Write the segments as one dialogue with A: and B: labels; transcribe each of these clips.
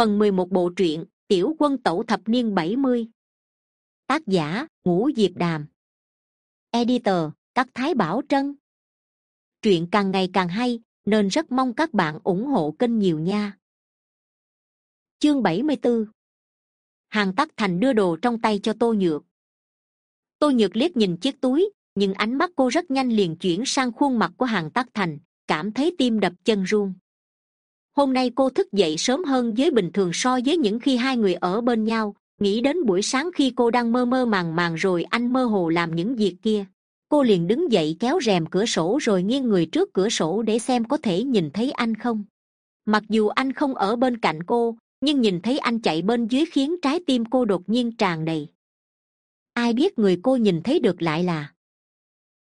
A: phần mười một bộ truyện, tiểu quân tẩu thập niên bảy mươi. Tác giả, ngũ diệp đàm. Editor, các thái bảo trân. Truyện càng ngày càng hay, nên rất mong các bạn ủng hộ kênh nhiều nha. Chương bảy mươi bốn hàng tắc thành đưa đồ trong tay cho tô nhược. Tô nhược liếc nhìn chiếc túi, nhưng ánh mắt cô rất nhanh liền chuyển sang khuôn mặt của hàng tắc thành, cảm thấy tim đập chân run hôm nay cô thức dậy sớm hơn với bình thường so với những khi hai người ở bên nhau. Nghĩ đến buổi sáng khi cô đang mơ mơ màng màng rồi anh mơ hồ làm những việc kia. Cô liền đứng dậy kéo rèm cửa sổ rồi nghiêng người trước cửa sổ để xem có thể nhìn thấy anh không. Mặc dù anh không ở bên cạnh cô, nhưng nhìn thấy anh chạy bên dưới khiến trái tim cô đột nhiên tràn đầy. Ai biết người cô nhìn thấy được lại là?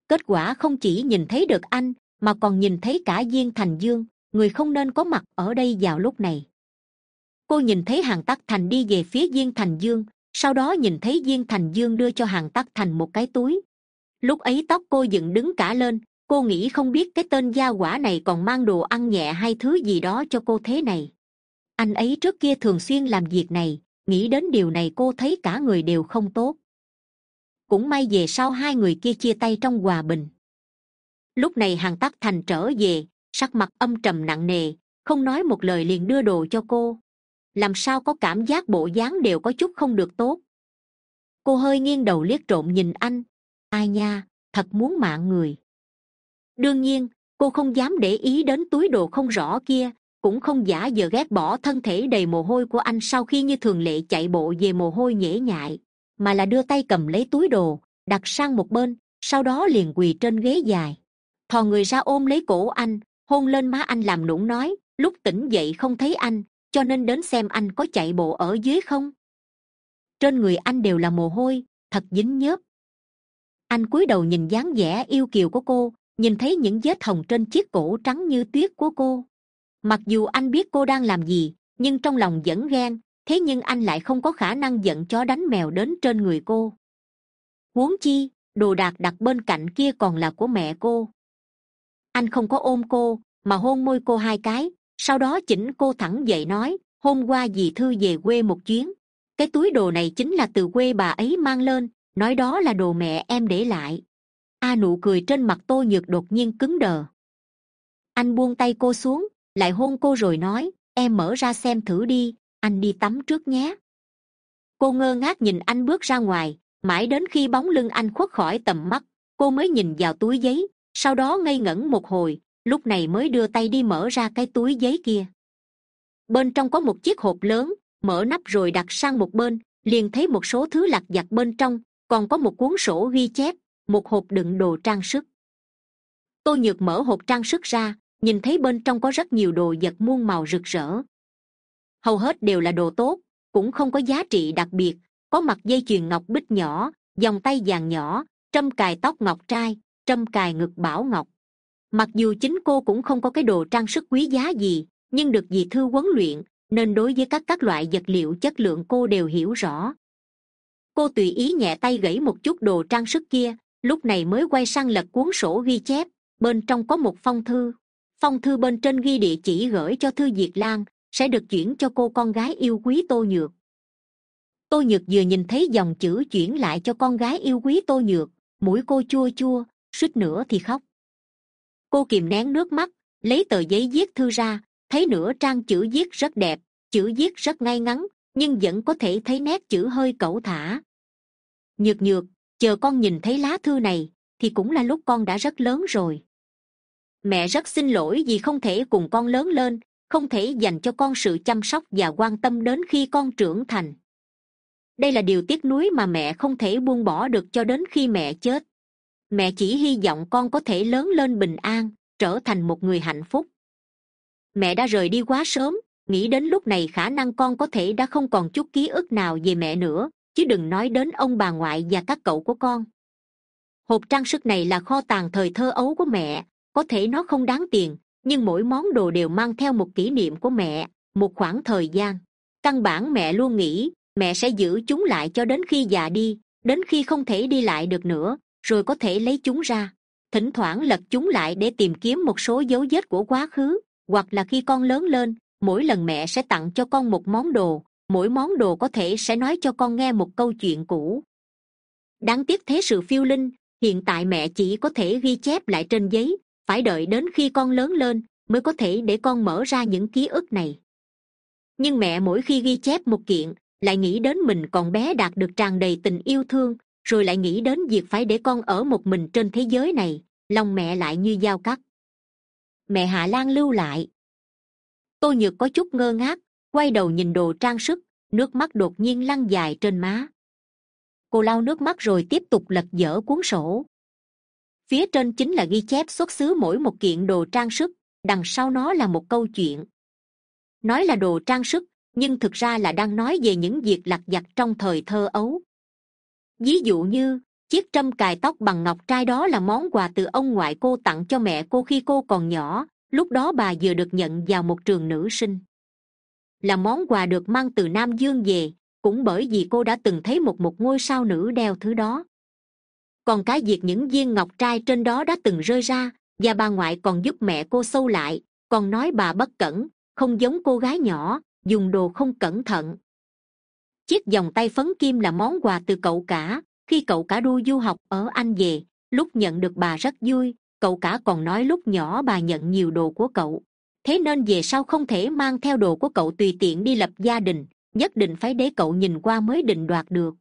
A: Kết quả không chỉ nhìn thấy được anh, mà còn nhìn thấy cả diên thành dương người không nên có mặt ở đây vào lúc này. Cô nhìn thấy hàng tắc thành đi về phía diên thành dương, sau đó nhìn thấy diên thành dương đưa cho hàng tắc thành một cái túi. Lúc ấy tóc cô dựng đứng cả lên, cô nghĩ không biết cái tên gia quả này còn mang đồ ăn nhẹ hay thứ gì đó cho cô thế này. Anh ấy trước kia thường xuyên làm việc này, nghĩ đến điều này cô thấy cả người đều không tốt. Cũng may về sau hai người kia chia tay trong hòa bình. Lúc này hàng tắc thành trở về sắc mặt âm trầm nặng nề, không nói một lời liền đưa đồ cho cô. Làm sao có cảm giác bộ dáng đều có chút không được tốt? Cô hơi nghiêng đầu liếc trộm nhìn anh. Ai nha, thật muốn mạng người. Đương nhiên, cô không dám để ý đến túi đồ không rõ kia, cũng không giả giờ ghét bỏ thân thể đầy mồ hôi của anh sau khi như thường lệ chạy bộ về mồ hôi nhễ nhại, mà là đưa tay cầm lấy túi đồ, đặt sang một bên, sau đó liền quỳ trên ghế dài. Thò người ra ôm lấy cổ anh hôn lên má anh làm nũng nói, lúc tỉnh dậy không thấy anh, cho nên đến xem anh có chạy bộ ở dưới không? Trên người anh đều là mồ hôi, thật dính nhớp. Anh cúi đầu nhìn dáng vẻ yêu kiều của cô, nhìn thấy những vết hồng trên chiếc cổ trắng như tuyết của cô. Mặc dù anh biết cô đang làm gì, nhưng trong lòng vẫn ghen, thế nhưng anh lại không có khả năng giận chó đánh mèo đến trên người cô. Huống chi, đồ đạc đặt bên cạnh kia còn là của mẹ cô anh không có ôm cô, mà hôn môi cô hai cái. Sau đó chỉnh cô thẳng dậy nói, hôm qua dì thư về quê một chuyến. Cái túi đồ này chính là từ quê bà ấy mang lên, nói đó là đồ mẹ em để lại. A nụ cười trên mặt tô nhược đột nhiên cứng đờ. Anh buông tay cô xuống, lại hôn cô rồi nói, em mở ra xem thử đi, anh đi tắm trước nhé. Cô ngơ ngác nhìn anh bước ra ngoài, mãi đến khi bóng lưng anh khuất khỏi tầm mắt, cô mới nhìn vào túi giấy sau đó ngây ngẩn một hồi, lúc này mới đưa tay đi mở ra cái túi giấy kia. Bên trong có một chiếc hộp lớn, mở nắp rồi đặt sang một bên, liền thấy một số thứ lặt vặt bên trong, còn có một cuốn sổ ghi chép, một hộp đựng đồ trang sức. Tô nhược mở hộp trang sức ra, nhìn thấy bên trong có rất nhiều đồ vật muôn màu rực rỡ. Hầu hết đều là đồ tốt, cũng không có giá trị đặc biệt, có mặt dây chuyền ngọc bích nhỏ, vòng tay vàng nhỏ, trâm cài tóc ngọc trai trâm cài ngực bảo ngọc. Mặc dù chính cô cũng không có cái đồ trang sức quý giá gì, nhưng được dì thư huấn luyện, nên đối với các các loại vật liệu chất lượng cô đều hiểu rõ. Cô tùy ý nhẹ tay gãy một chút đồ trang sức kia, lúc này mới quay sang lật cuốn sổ ghi chép, bên trong có một phong thư. Phong thư bên trên ghi địa chỉ gửi cho thư diệt lan, sẽ được chuyển cho cô con gái yêu quý tô nhược. Tô nhược vừa nhìn thấy dòng chữ chuyển lại cho con gái yêu quý tô nhược, mũi cô chua chua suýt nữa thì khóc. Cô kìm nén nước mắt, lấy tờ giấy viết thư ra, thấy nửa trang chữ viết rất đẹp, chữ viết rất ngay ngắn, nhưng vẫn có thể thấy nét chữ hơi cẩu thả. Nhược nhược, chờ con nhìn thấy lá thư này, thì cũng là lúc con đã rất lớn rồi. Mẹ rất xin lỗi vì không thể cùng con lớn lên, không thể dành cho con sự chăm sóc và quan tâm đến khi con trưởng thành. Đây là điều tiếc nuối mà mẹ không thể buông bỏ được cho đến khi mẹ chết mẹ chỉ hy vọng con có thể lớn lên bình an, trở thành một người hạnh phúc. Mẹ đã rời đi quá sớm, nghĩ đến lúc này khả năng con có thể đã không còn chút ký ức nào về mẹ nữa, chứ đừng nói đến ông bà ngoại và các cậu của con. Hộp trang sức này là kho tàng thời thơ ấu của mẹ, có thể nó không đáng tiền, nhưng mỗi món đồ đều mang theo một kỷ niệm của mẹ, một khoảng thời gian. Căn bản mẹ luôn nghĩ, mẹ sẽ giữ chúng lại cho đến khi già đi, đến khi không thể đi lại được nữa rồi có thể lấy chúng ra. Thỉnh thoảng lật chúng lại để tìm kiếm một số dấu vết của quá khứ, hoặc là khi con lớn lên, mỗi lần mẹ sẽ tặng cho con một món đồ, mỗi món đồ có thể sẽ nói cho con nghe một câu chuyện cũ. Đáng tiếc thế sự phiêu linh, hiện tại mẹ chỉ có thể ghi chép lại trên giấy, phải đợi đến khi con lớn lên mới có thể để con mở ra những ký ức này. Nhưng mẹ mỗi khi ghi chép một kiện, lại nghĩ đến mình còn bé đạt được tràn đầy tình yêu thương rồi lại nghĩ đến việc phải để con ở một mình trên thế giới này, lòng mẹ lại như dao cắt. Mẹ hạ lan lưu lại. Tôi nhược có chút ngơ ngác, quay đầu nhìn đồ trang sức, nước mắt đột nhiên lăn dài trên má. Cô lau nước mắt rồi tiếp tục lật dở cuốn sổ. Phía trên chính là ghi chép xuất xứ mỗi một kiện đồ trang sức, đằng sau nó là một câu chuyện. Nói là đồ trang sức, nhưng thực ra là đang nói về những việc lặt vặt trong thời thơ ấu ví dụ như, chiếc trâm cài tóc bằng ngọc trai đó là món quà từ ông ngoại cô tặng cho mẹ cô khi cô còn nhỏ, lúc đó bà vừa được nhận vào một trường nữ sinh. Là món quà được mang từ nam dương về, cũng bởi vì cô đã từng thấy một một ngôi sao nữ đeo thứ đó. Còn cái việc những viên ngọc trai trên đó đã từng rơi ra, và bà ngoại còn giúp mẹ cô sâu lại, còn nói bà bất cẩn, không giống cô gái nhỏ, dùng đồ không cẩn thận chiếc vòng tay phấn kim là món quà từ cậu cả. Khi cậu cả đu du học ở anh về, lúc nhận được bà rất vui. Cậu cả còn nói lúc nhỏ bà nhận nhiều đồ của cậu. Thế nên về sau không thể mang theo đồ của cậu tùy tiện đi lập gia đình, nhất định phải để cậu nhìn qua mới định đoạt được.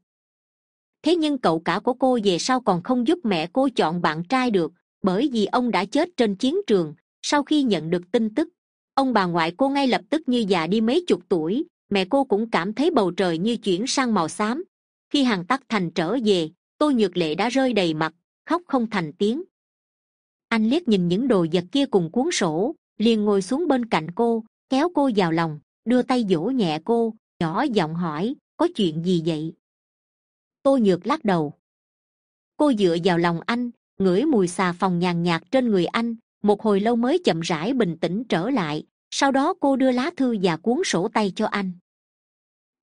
A: Thế nhưng cậu cả của cô về sau còn không giúp mẹ cô chọn bạn trai được, bởi vì ông đã chết trên chiến trường. Sau khi nhận được tin tức, ông bà ngoại cô ngay lập tức như già đi mấy chục tuổi mẹ cô cũng cảm thấy bầu trời như chuyển sang màu xám. Khi hàng tắc thành trở về tôi nhược lệ đã rơi đầy mặt, khóc không thành tiếng. Anh liếc nhìn những đồ vật kia cùng cuốn sổ, liền ngồi xuống bên cạnh cô, kéo cô vào lòng, đưa tay dỗ nhẹ cô, nhỏ giọng hỏi, có chuyện gì vậy? Tôi nhược lắc đầu. Cô dựa vào lòng anh, ngửi mùi xà phòng nhàn nhạt trên người anh, một hồi lâu mới chậm rãi bình tĩnh trở lại, sau đó cô đưa lá thư và cuốn sổ tay cho anh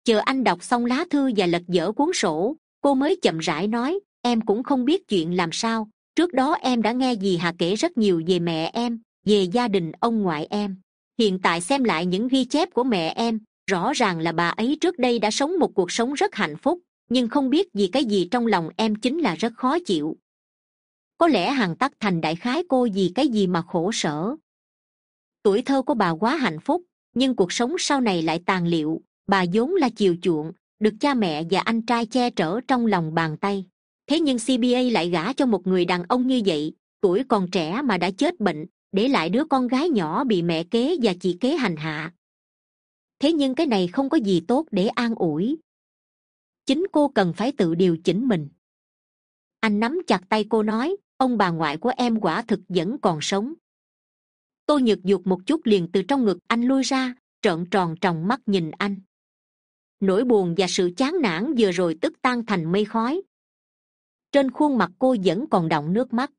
A: chờ anh đọc xong lá thư và lật dở cuốn sổ, cô mới chậm rãi nói, em cũng không biết chuyện làm sao. Trước đó em đã nghe dì hà kể rất nhiều về mẹ em, về gia đình ông ngoại em. Hiện tại xem lại những ghi chép của mẹ em, rõ ràng là bà ấy trước đây đã sống một cuộc sống rất hạnh phúc, nhưng không biết vì cái gì trong lòng em chính là rất khó chịu. Có lẽ hằng tắc thành đại khái cô vì cái gì mà khổ sở. Tuổi thơ của bà quá hạnh phúc, nhưng cuộc sống sau này lại tàn liệu bà vốn là chiều chuộng, được cha mẹ và anh trai che chở trong lòng bàn tay. Thế nhưng cba lại gả cho một người đàn ông như vậy, tuổi còn trẻ mà đã chết bệnh, để lại đứa con gái nhỏ bị mẹ kế và chị kế hành hạ. Thế nhưng cái này không có gì tốt để an ủi. Chính cô cần phải tự điều chỉnh mình. Anh nắm chặt tay cô nói, ông bà ngoại của em quả thực vẫn còn sống. Tôi nhược dục một chút liền từ trong ngực anh lui ra, trợn tròn tròng mắt nhìn anh nỗi buồn và sự chán nản vừa rồi tức tan thành mây khói. Trên khuôn mặt cô vẫn còn đọng nước mắt.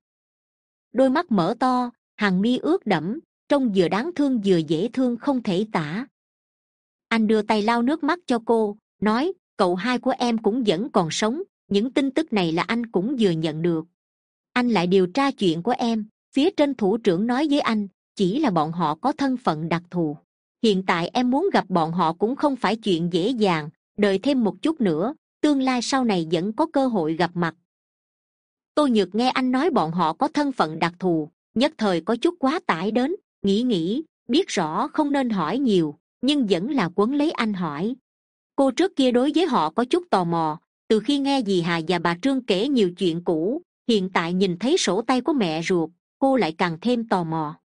A: Đôi mắt mở to, hàng mi ướt đẫm, trông vừa đáng thương vừa dễ thương không thể tả. Anh đưa tay lau nước mắt cho cô, nói, cậu hai của em cũng vẫn còn sống, những tin tức này là anh cũng vừa nhận được. Anh lại điều tra chuyện của em, phía trên thủ trưởng nói với anh, chỉ là bọn họ có thân phận đặc thù hiện tại em muốn gặp bọn họ cũng không phải chuyện dễ dàng, đợi thêm một chút nữa, tương lai sau này vẫn có cơ hội gặp mặt. Tôi nhược nghe anh nói bọn họ có thân phận đặc thù, nhất thời có chút quá tải đến, nghĩ nghĩ, biết rõ không nên hỏi nhiều, nhưng vẫn là quấn lấy anh hỏi. Cô trước kia đối với họ có chút tò mò, từ khi nghe dì hà và bà trương kể nhiều chuyện cũ, hiện tại nhìn thấy sổ tay của mẹ ruột, cô lại càng thêm tò mò.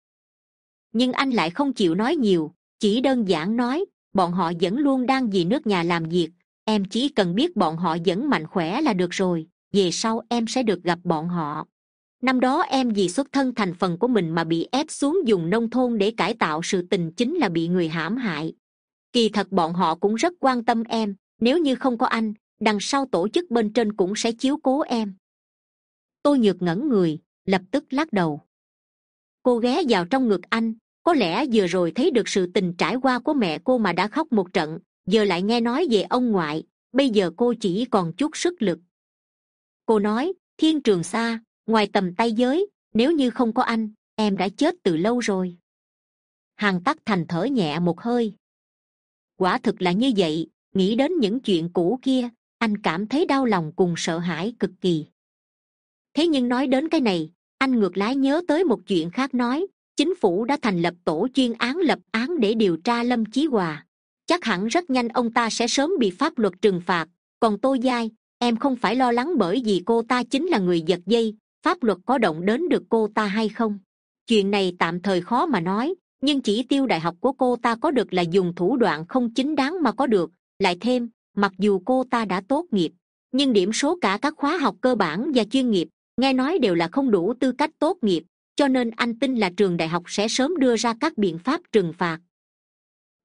A: Nhưng anh lại không chịu nói nhiều chỉ đơn giản nói, bọn họ vẫn luôn đang vì nước nhà làm việc. Em chỉ cần biết bọn họ vẫn mạnh khỏe là được rồi, về sau em sẽ được gặp bọn họ. Năm đó em vì xuất thân thành phần của mình mà bị ép xuống dùng nông thôn để cải tạo sự tình chính là bị người hãm hại. Kỳ thật bọn họ cũng rất quan tâm em, nếu như không có anh, đằng sau tổ chức bên trên cũng sẽ chiếu cố em. Tôi nhược ngẩn người, lập tức lắc đầu. Cô ghé vào trong ngực anh có lẽ vừa rồi thấy được sự tình trải qua của mẹ cô mà đã khóc một trận, giờ lại nghe nói về ông ngoại, bây giờ cô chỉ còn chút sức lực. Cô nói, thiên trường xa, ngoài tầm tay giới, nếu như không có anh, em đã chết từ lâu rồi. Hàng tắc thành thở nhẹ một hơi. Quả thực là như vậy, nghĩ đến những chuyện cũ kia, anh cảm thấy đau lòng cùng sợ hãi cực kỳ. Thế nhưng nói đến cái này, anh ngược lái nhớ tới một chuyện khác nói chính phủ đã thành lập tổ chuyên án lập án để điều tra lâm chí hòa. Chắc hẳn rất nhanh ông ta sẽ sớm bị pháp luật trừng phạt. Còn tô giai em không phải lo lắng bởi vì cô ta chính là người giật dây, pháp luật có động đến được cô ta hay không? Chuyện này tạm thời khó mà nói, nhưng chỉ tiêu đại học của cô ta có được là dùng thủ đoạn không chính đáng mà có được. Lại thêm, mặc dù cô ta đã tốt nghiệp, nhưng điểm số cả các khóa học cơ bản và chuyên nghiệp, nghe nói đều là không đủ tư cách tốt nghiệp cho nên anh tin là trường đại học sẽ sớm đưa ra các biện pháp trừng phạt.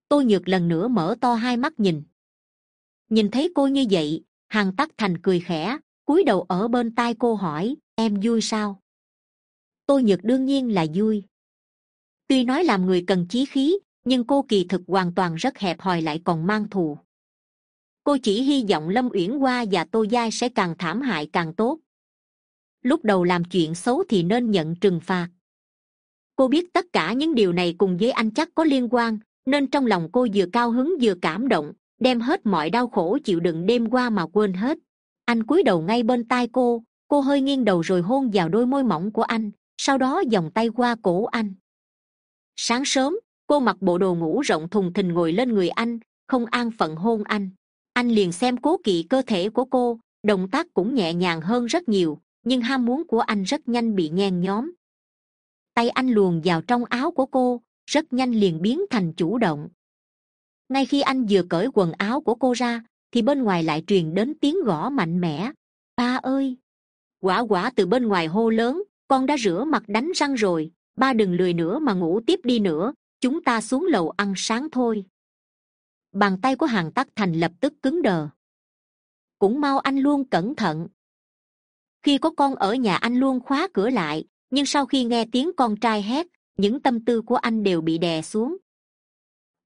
A: Tôi nhược lần nữa mở to hai mắt nhìn. Nhìn thấy cô như vậy hằng tắc thành cười khẽ, cúi đầu ở bên tai cô hỏi, em vui sao? Tôi nhược đương nhiên là vui. Tuy nói làm người cần chí khí, nhưng cô kỳ thực hoàn toàn rất hẹp hòi lại còn mang thù. Cô chỉ hy vọng lâm uyển hoa và tô giai sẽ càng thảm hại càng tốt lúc đầu làm chuyện xấu thì nên nhận trừng phạt. Cô biết tất cả những điều này cùng với anh chắc có liên quan, nên trong lòng cô vừa cao hứng vừa cảm động, đem hết mọi đau khổ chịu đựng đêm qua mà quên hết. Anh cúi đầu ngay bên tai cô cô hơi nghiêng đầu rồi hôn vào đôi môi mỏng của anh, sau đó vòng tay qua cổ anh. Sáng sớm, cô mặc bộ đồ ngủ rộng thùng thình ngồi lên người anh, không an phận hôn anh. Anh liền xem cố kỵ cơ thể của cô, động tác cũng nhẹ nhàng hơn rất nhiều nhưng ham muốn của anh rất nhanh bị nhen nhóm. Tay anh luồn vào trong áo của cô, rất nhanh liền biến thành chủ động. Ngay khi anh vừa cởi quần áo của cô ra, thì bên ngoài lại truyền đến tiếng gõ mạnh mẽ. Ba ơi! Quả quả từ bên ngoài hô lớn, con đã rửa mặt đánh răng rồi, ba đừng lười nữa mà ngủ tiếp đi nữa, chúng ta xuống lầu ăn sáng thôi. Bàn tay của hàng tắc thành lập tức cứng đờ. Cũng mau anh luôn, cẩn thận khi có con ở nhà anh luôn khóa cửa lại, nhưng sau khi nghe tiếng con trai hét, những tâm tư của anh đều bị đè xuống.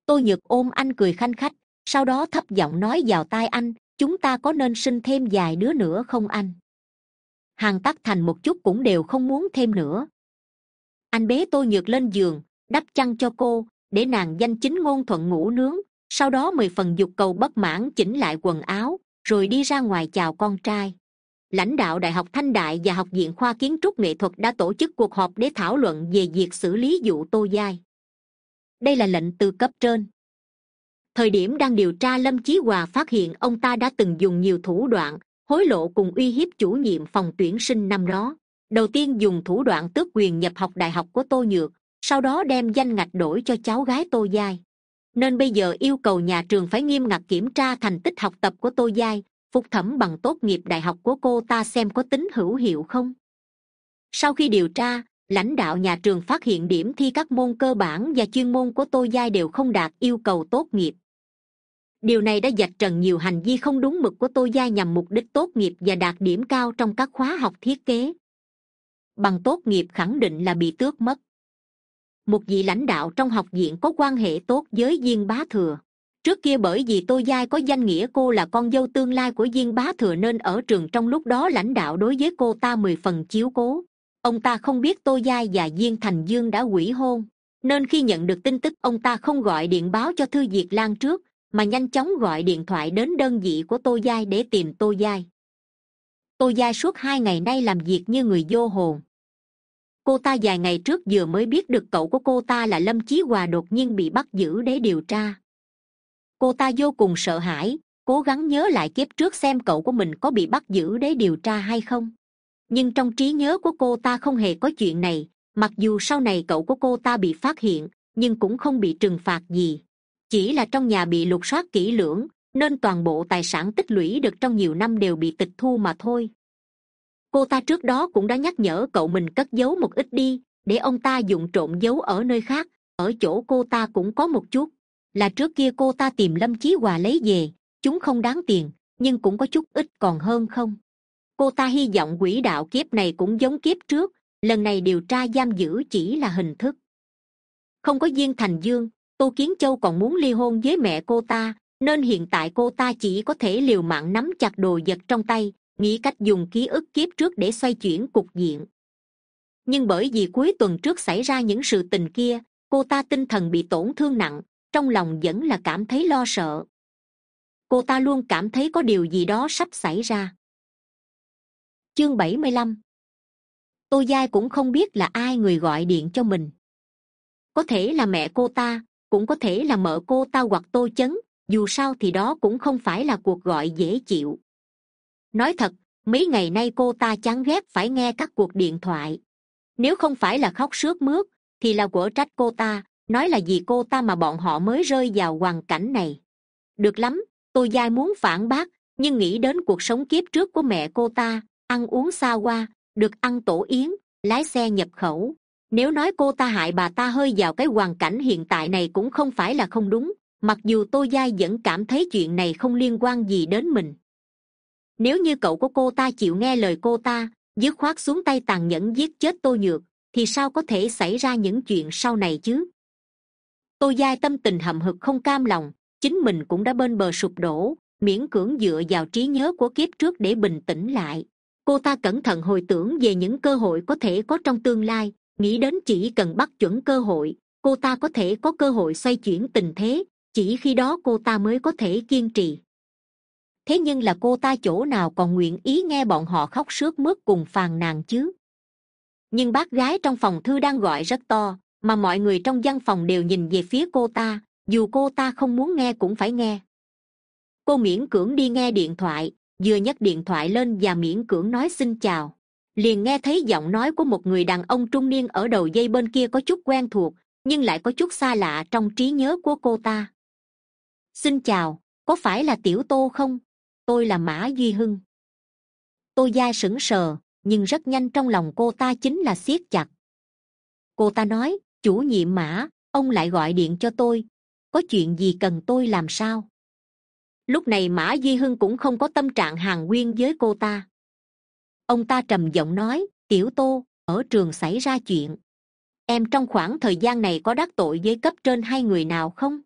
A: Tôi nhược ôm anh cười khanh khách, sau đó thấp giọng nói vào tai anh, chúng ta có nên sinh thêm vài đứa nữa không anh? Hàng tắc thành một chút cũng đều không muốn thêm nữa. Anh bế tôi nhược lên giường, đắp chăn cho cô, để nàng danh chính ngôn thuận ngủ nướng, sau đó mười phần dục cầu bất mãn chỉnh lại quần áo, rồi đi ra ngoài chào con trai lãnh đạo đại học thanh đại và học viện khoa kiến trúc nghệ thuật đã tổ chức cuộc họp để thảo luận về việc xử lý vụ tô giai. Đây là lệnh từ cấp trên. Thời điểm đang điều tra, lâm chí hòa phát hiện ông ta đã từng dùng nhiều thủ đoạn hối lộ cùng uy hiếp chủ nhiệm phòng tuyển sinh năm đó. Đầu tiên dùng thủ đoạn tước quyền nhập học đại học của tô nhược, sau đó đem danh ngạch đổi cho cháu gái tô giai. Nên bây giờ yêu cầu nhà trường phải nghiêm ngặt kiểm tra thành tích học tập của tô giai phục thẩm bằng tốt nghiệp đại học của cô ta xem có tính hữu hiệu không? Sau khi điều tra, lãnh đạo nhà trường phát hiện điểm thi các môn cơ bản và chuyên môn của tô giai đều không đạt yêu cầu tốt nghiệp. Điều này đã dạch trần nhiều hành vi không đúng mực của tô giai nhằm mục đích tốt nghiệp và đạt điểm cao trong các khóa học thiết kế. Bằng tốt nghiệp khẳng định là bị tước mất. Một vị lãnh đạo trong học viện có quan hệ tốt với viên bá thừa trước kia bởi vì tô giai có danh nghĩa cô là con dâu tương lai của viên bá thừa nên ở trường trong lúc đó lãnh đạo đối với cô ta mười phần chiếu cố. Ông ta không biết tô giai và viên thành dương đã quỷ hôn, nên khi nhận được tin tức, ông ta không gọi điện báo cho thư diệt lan trước, mà nhanh chóng gọi điện thoại đến đơn vị của tô giai để tìm tô giai. Tô giai suốt hai ngày nay làm việc như người vô hồn. Cô ta vài ngày trước vừa mới biết được cậu của cô ta là lâm chí hòa đột nhiên bị bắt giữ để điều tra cô ta vô cùng sợ hãi, cố gắng nhớ lại kiếp trước xem cậu của mình có bị bắt giữ để điều tra hay không. Nhưng trong trí nhớ của cô ta không hề có chuyện này, mặc dù sau này cậu của cô ta bị phát hiện, nhưng cũng không bị trừng phạt gì. Chỉ là trong nhà bị lục soát kỹ lưỡng, nên toàn bộ tài sản tích lũy được trong nhiều năm đều bị tịch thu mà thôi. Cô ta trước đó cũng đã nhắc nhở cậu mình cất giấu một ít đi, để ông ta dùng trộm giấu ở nơi khác, ở chỗ cô ta cũng có một chút là trước kia cô ta tìm lâm chí hòa lấy về, chúng không đáng tiền, nhưng cũng có chút ít còn hơn không? Cô ta hy vọng quỹ đạo kiếp này cũng giống kiếp trước, lần này điều tra giam giữ chỉ là hình thức. Không có viên thành dương, tô kiến châu còn muốn ly hôn với mẹ cô ta, nên hiện tại cô ta chỉ có thể liều mạng nắm chặt đồ vật trong tay, nghĩ cách dùng ký ức kiếp trước để xoay chuyển cục diện. Nhưng bởi vì cuối tuần trước xảy ra những sự tình kia, cô ta tinh thần bị tổn thương nặng trong lòng vẫn là cảm thấy lo sợ. Cô ta luôn cảm thấy có điều gì đó sắp xảy ra. Chương bảy mươi lăm. Tô giai cũng không biết là ai người gọi điện cho mình. Có thể là mẹ cô ta, cũng có thể là mợ cô ta hoặc tô chấn, dù sao thì đó cũng không phải là cuộc gọi dễ chịu. Nói thật, mấy ngày nay cô ta chán ghét phải nghe các cuộc điện thoại. Nếu không phải là khóc sướt mướt, thì là quở trách cô ta nói là vì cô ta mà bọn họ mới rơi vào hoàn cảnh này. Được lắm tôi dai muốn phản bác nhưng nghĩ đến cuộc sống kiếp trước của mẹ cô ta ăn uống xa qua, được ăn tổ yến lái xe nhập khẩu. Nếu nói cô ta hại bà ta hơi vào cái hoàn cảnh hiện tại này cũng không phải là không đúng mặc dù tô giai vẫn cảm thấy chuyện này không liên quan gì đến mình. Nếu như cậu của cô ta chịu nghe lời cô ta dứt khoát xuống tay tàn nhẫn giết chết tô nhược thì sao có thể xảy ra những chuyện sau này chứ? Tô giai tâm tình hậm hực không cam lòng, chính mình cũng đã bên bờ sụp đổ, miễn cưỡng dựa vào trí nhớ của kiếp trước để bình tĩnh lại. Cô ta cẩn thận hồi tưởng về những cơ hội có thể có trong tương lai, nghĩ đến chỉ cần bắt chuẩn cơ hội, cô ta có thể có cơ hội xoay chuyển tình thế, chỉ khi đó cô ta mới có thể kiên trì. Thế nhưng là cô ta chỗ nào còn nguyện ý nghe bọn họ khóc sướt mướt cùng phàn nàn chứ? Nhưng bác gái trong phòng thư đang gọi rất to mà mọi người trong văn phòng đều nhìn về phía cô ta, dù cô ta không muốn nghe cũng phải nghe. Cô miễn cưỡng đi nghe điện thoại, vừa nhấc điện thoại lên và miễn cưỡng nói xin chào. Liền nghe thấy giọng nói của một người đàn ông trung niên ở đầu dây bên kia có chút quen thuộc, nhưng lại có chút xa lạ trong trí nhớ của cô ta. Xin chào, có phải là tiểu tô không? Tôi là mã duy hưng. Tô gia sững sờ, nhưng rất nhanh trong lòng cô ta chính là siết chặt. Cô ta nói chủ nhiệm mã, ông lại gọi điện cho tôi. Có chuyện gì cần tôi làm sao? Lúc này mã duy hưng cũng không có tâm trạng hàng nguyên với cô ta. Ông ta trầm giọng nói, tiểu tô, ở trường xảy ra chuyện. Em trong khoảng thời gian này có đắc tội với cấp trên hai người nào không?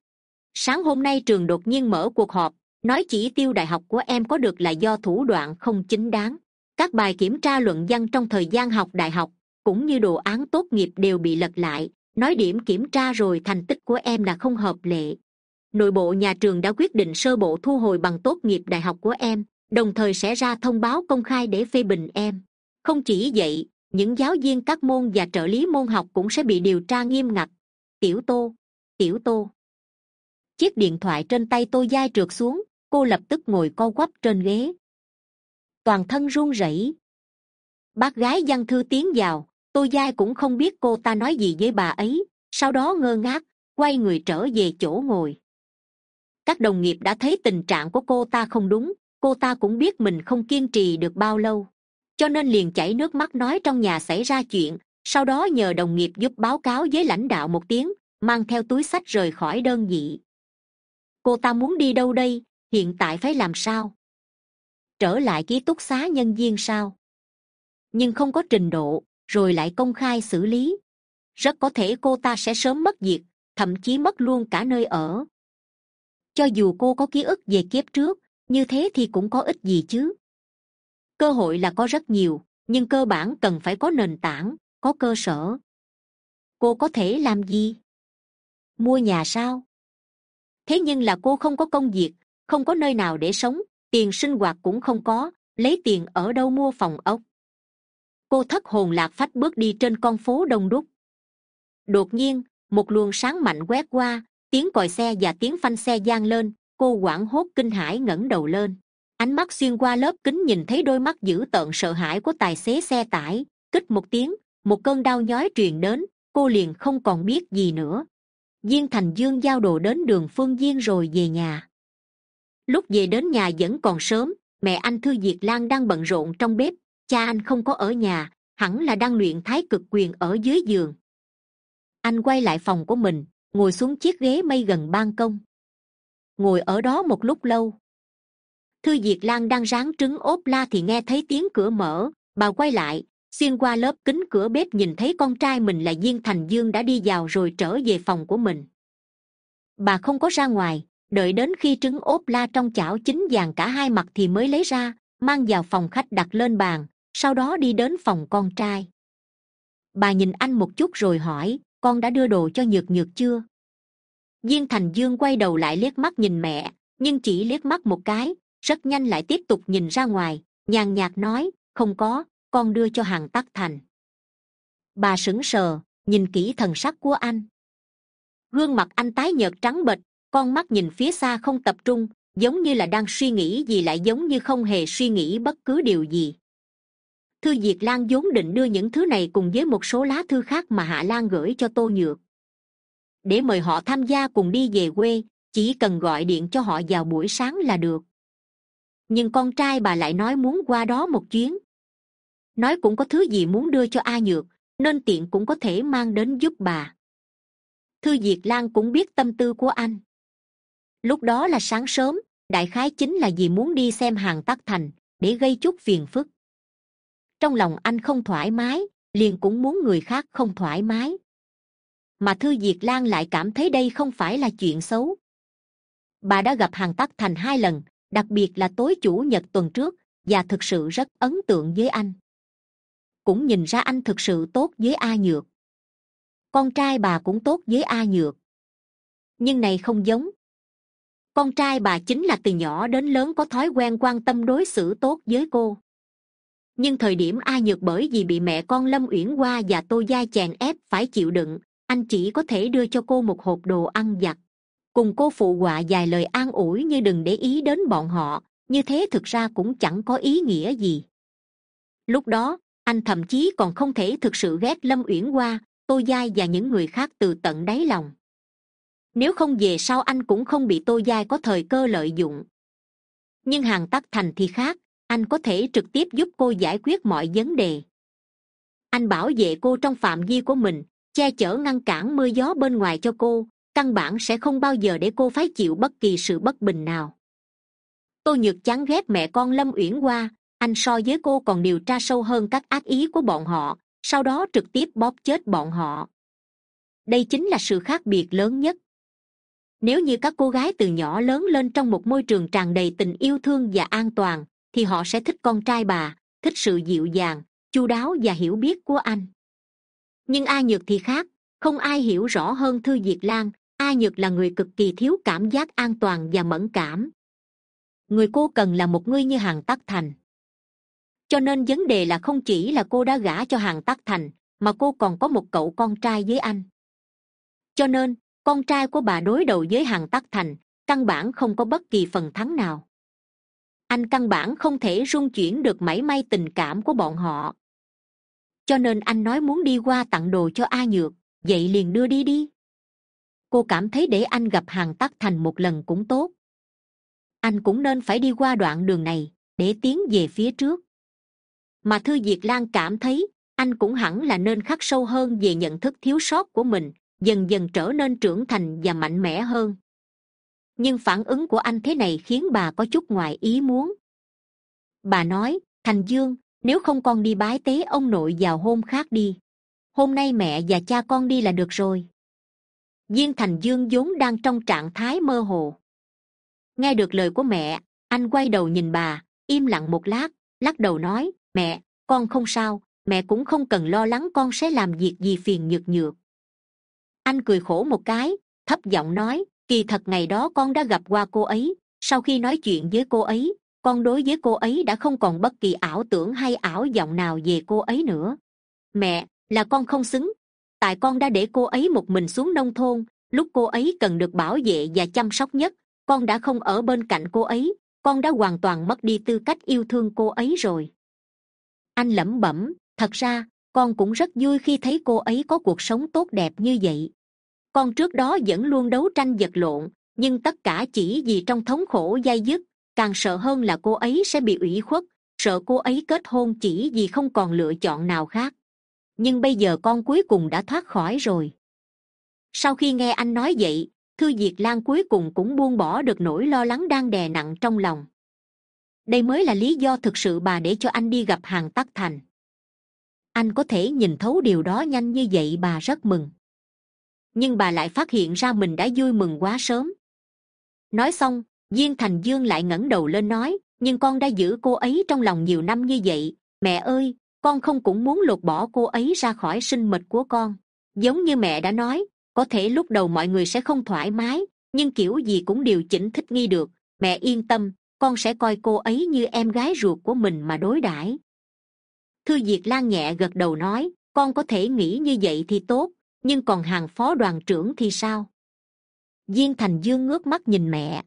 A: Sáng hôm nay trường đột nhiên mở cuộc họp, nói chỉ tiêu đại học của em có được là do thủ đoạn không chính đáng. Các bài kiểm tra luận văn trong thời gian học đại học, cũng như đồ án tốt nghiệp đều bị lật lại nói điểm kiểm tra rồi thành tích của em là không hợp lệ. Nội bộ nhà trường đã quyết định sơ bộ thu hồi bằng tốt nghiệp đại học của em, đồng thời sẽ ra thông báo công khai để phê bình em. Không chỉ vậy, những giáo viên các môn và trợ lý môn học cũng sẽ bị điều tra nghiêm ngặt. Tiểu tô tiểu tô. Chiếc điện thoại trên tay tôi dai trượt xuống, cô lập tức ngồi co quắp trên ghế. Toàn thân run rẩy. Bác gái văn thư tiến vào tôi dai cũng không biết cô ta nói gì với bà ấy, sau đó ngơ ngác, quay người trở về chỗ ngồi. Các đồng nghiệp đã thấy tình trạng của cô ta không đúng, cô ta cũng biết mình không kiên trì được bao lâu. Cho nên liền chảy nước mắt nói trong nhà xảy ra chuyện, sau đó nhờ đồng nghiệp giúp báo cáo với lãnh đạo một tiếng, mang theo túi sách rời khỏi đơn vị. Cô ta muốn đi đâu đây, hiện tại phải làm sao? Trở lại ký túc xá nhân viên sao? Nhưng không có trình độ rồi lại công khai xử lý. Rất có thể cô ta sẽ sớm mất việc, thậm chí mất luôn cả nơi ở. Cho dù cô có ký ức về kiếp trước, như thế thì cũng có ích gì chứ? Cơ hội là có rất nhiều, nhưng cơ bản cần phải có nền tảng, có cơ sở. Cô có thể làm gì? Mua nhà sao? Thế nhưng là cô không có công việc, không có nơi nào để sống, tiền sinh hoạt cũng không có, lấy tiền ở đâu mua phòng ốc? Cô thất hồn lạc phách bước đi trên con phố đông đúc. Đột nhiên, một luồng sáng mạnh quét qua, tiếng còi xe và tiếng phanh xe g lên, cô hoảng hốt kinh hãi ngẩng đầu lên. Ánh mắt xuyên qua lớp kính nhìn thấy đôi mắt dữ tợn sợ hãi của tài xế xe tải, kích một tiếng, một cơn đau nhói truyền đến, cô liền không còn biết gì nữa. Viên thành dương giao đồ đến đường phương Viên rồi về nhà. Lúc về đến nhà vẫn còn sớm, mẹ anh thư diệt lan đang bận rộn trong bếp cha anh không có ở nhà, hẳn là đang luyện thái cực quyền ở dưới giường. Anh quay lại phòng của mình, ngồi xuống chiếc ghế mây gần ban công. Ngồi ở đó một lúc lâu. Thư diệt lan đang ráng trứng ốp la thì nghe thấy tiếng cửa mở. Bà quay lại, xuyên qua lớp kính cửa bếp nhìn thấy con trai mình là diên thành dương đã đi vào rồi trở về phòng của mình. Bà không có ra ngoài, đợi đến khi trứng ốp la trong chảo chín vàng cả hai mặt thì mới lấy ra, mang vào phòng khách đặt lên bàn sau đó đi đến phòng con trai. Bà nhìn anh một chút rồi hỏi, con đã đưa đồ cho nhược nhược chưa? Viên thành dương quay đầu lại liếc mắt nhìn mẹ, nhưng chỉ liếc mắt một cái, rất nhanh lại tiếp tục nhìn ra ngoài, nhàn nhạt nói, không có, con đưa cho hàng tắc thành. Bà sững sờ, nhìn kỹ thần sắc của anh. Gương mặt anh tái nhợt trắng bệch, con mắt nhìn phía xa không tập trung, giống như là đang suy nghĩ gì lại giống như không hề suy nghĩ bất cứ điều gì thư diệt lan vốn định đưa những thứ này cùng với một số lá thư khác mà hạ lan gửi cho tô nhược. Để mời họ tham gia cùng đi về quê, chỉ cần gọi điện cho họ vào buổi sáng là được. Nhưng con trai bà lại nói muốn qua đó một chuyến. Nói cũng có thứ gì muốn đưa cho a nhược, nên tiện cũng có thể mang đến giúp bà. Thư diệt lan cũng biết tâm tư của anh. Lúc đó là sáng sớm, đại khái chính là vì muốn đi xem hàng tắc thành, để gây chút phiền phức trong lòng anh không thoải mái, liền cũng muốn người khác không thoải mái. Mà thư diệt lan lại cảm thấy đây không phải là chuyện xấu. Bà đã gặp hàng tắc thành hai lần, đặc biệt là tối chủ nhật tuần trước, và thực sự rất ấn tượng với anh. Cũng nhìn ra anh thực sự tốt với a nhược. Con trai bà cũng tốt với a nhược. Nhưng này không giống. Con trai bà chính là từ nhỏ đến lớn có thói quen quan tâm đối xử tốt với cô nhưng thời điểm a nhược bởi vì bị mẹ con lâm uyển hoa và tô gia chèn ép phải chịu đựng, anh chỉ có thể đưa cho cô một hộp đồ ăn vặt cùng cô phụ họa vài lời an ủi như đừng để ý đến bọn họ, như thế thực ra cũng chẳng có ý nghĩa gì. Lúc đó, anh thậm chí còn không thể thực sự ghét lâm uyển hoa, tô giai và những người khác từ tận đáy lòng. Nếu không về sau anh cũng không bị tô giai có thời cơ lợi dụng. Nhưng hàng tắc thành thì khác anh có thể trực tiếp giúp cô giải quyết mọi vấn đề. Anh bảo vệ cô trong phạm vi của mình che chở ngăn cản mưa gió bên ngoài cho cô căn bản sẽ không bao giờ để cô phải chịu bất kỳ sự bất bình nào. Tôi nhược chán ghét mẹ con lâm uyển qua, anh so với cô còn điều tra sâu hơn các ác ý của bọn họ sau đó trực tiếp bóp chết bọn họ. Đây chính là sự khác biệt lớn nhất. Nếu như các cô gái từ nhỏ lớn lên trong một môi trường tràn đầy tình yêu thương và an toàn thì họ sẽ thích con trai bà, thích sự dịu dàng, chu đáo và hiểu biết của anh. Nhưng a nhược thì khác, không ai hiểu rõ hơn thư diệt lan, a nhược là người cực kỳ thiếu cảm giác an toàn và mẫn cảm. Người cô cần là một người như hàng tắc thành. Cho nên vấn đề là không chỉ là cô đã gả cho hàng tắc thành, mà cô còn có một cậu con trai với anh. Cho nên, con trai của bà đối đầu với hàng tắc thành, căn bản không có bất kỳ phần thắng nào anh căn bản không thể rung chuyển được mảy may tình cảm của bọn họ. Cho nên anh nói muốn đi qua tặng đồ cho a nhược, vậy liền đưa đi đi. Cô cảm thấy để anh gặp hàng tắc thành một lần cũng tốt. Anh cũng nên phải đi qua đoạn đường này, để tiến về phía trước. Mà thư diệt lan cảm thấy, anh cũng hẳn là nên khắc sâu hơn về nhận thức thiếu sót của mình, dần dần trở nên trưởng thành và mạnh mẽ hơn nhưng phản ứng của anh thế này khiến bà có chút ngoài ý muốn. Bà nói, thành dương, nếu không con đi bái tế ông nội vào hôm khác đi. Hôm nay mẹ và cha con đi là được rồi. Viên thành dương vốn đang trong trạng thái mơ hồ. Nghe được lời của mẹ, anh quay đầu nhìn bà, im lặng một lát, lắc đầu nói, mẹ, con không sao, mẹ cũng không cần lo lắng con sẽ làm việc gì phiền nhược nhược. Anh cười khổ một cái, thấp giọng nói kỳ thật ngày đó con đã gặp qua cô ấy. Sau khi nói chuyện với cô ấy, con đối với cô ấy đã không còn bất kỳ ảo tưởng hay ảo vọng nào về cô ấy nữa. Mẹ, là con không xứng. Tại con đã để cô ấy một mình xuống nông thôn, lúc cô ấy cần được bảo vệ và chăm sóc nhất, con đã không ở bên cạnh cô ấy, con đã hoàn toàn mất đi tư cách yêu thương cô ấy rồi. Anh lẩm bẩm, thật ra, con cũng rất vui khi thấy cô ấy có cuộc sống tốt đẹp như vậy con trước đó vẫn luôn đấu tranh vật lộn, nhưng tất cả chỉ vì trong thống khổ dai dứt. Càng sợ hơn là cô ấy sẽ bị ủy khuất, sợ cô ấy kết hôn chỉ vì không còn lựa chọn nào khác. Nhưng bây giờ con cuối cùng đã thoát khỏi rồi. Sau khi nghe anh nói vậy, thư diệt lan cuối cùng cũng buông bỏ được nỗi lo lắng đang đè nặng trong lòng. Đây mới là lý do thực sự bà để cho anh đi gặp hàng tắc thành. Anh có thể nhìn thấu điều đó nhanh như vậy bà rất mừng nhưng bà lại phát hiện ra mình đã vui mừng quá sớm. Nói xong viên thành dương lại ngẩng đầu lên nói, nhưng con đã giữ cô ấy trong lòng nhiều năm như vậy, mẹ ơi, con không cũng muốn lột bỏ cô ấy ra khỏi sinh mệnh của con. Giống như mẹ đã nói, có thể lúc đầu mọi người sẽ không thoải mái, nhưng kiểu gì cũng điều chỉnh thích nghi được. Mẹ yên tâm, con sẽ coi cô ấy như em gái ruột của mình mà đối đãi. Thư diệt lan nhẹ gật đầu nói, con có thể nghĩ như vậy thì tốt nhưng còn hàng phó đoàn trưởng thì sao? Diên thành dương ngước mắt nhìn mẹ.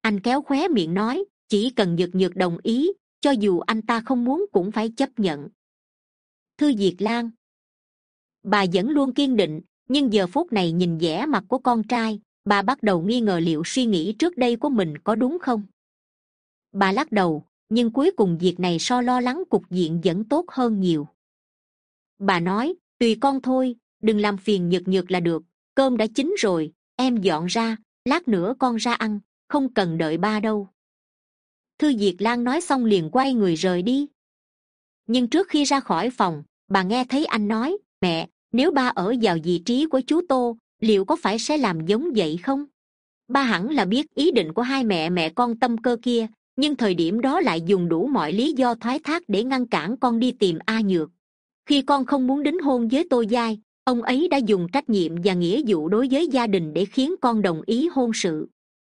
A: Anh kéo khóe miệng nói, chỉ cần nhược nhược đồng ý, cho dù anh ta không muốn cũng phải chấp nhận. Thư diệt lan. Bà vẫn luôn kiên định, nhưng giờ phút này nhìn vẻ mặt của con trai, bà bắt đầu nghi ngờ liệu suy nghĩ trước đây của mình có đúng không? Bà lắc đầu, nhưng cuối cùng việc này so lo lắng cục diện vẫn tốt hơn nhiều. Bà nói, tùy con thôi đừng làm phiền nhược nhược là được. Cơm đã chín rồi, em dọn ra, lát nữa con ra ăn, không cần đợi ba đâu. Thư diệt lan nói xong liền quay người rời đi. Nhưng trước khi ra khỏi phòng, bà nghe thấy anh nói, mẹ, nếu ba ở vào vị trí của chú tô, liệu có phải sẽ làm giống vậy không? Ba hẳn là biết ý định của hai mẹ mẹ con tâm cơ kia, nhưng thời điểm đó lại dùng đủ mọi lý do thoái thác để ngăn cản con đi tìm a nhược. Khi con không muốn đính hôn với tô giai ông ấy đã dùng trách nhiệm và nghĩa vụ đối với gia đình để khiến con đồng ý hôn sự.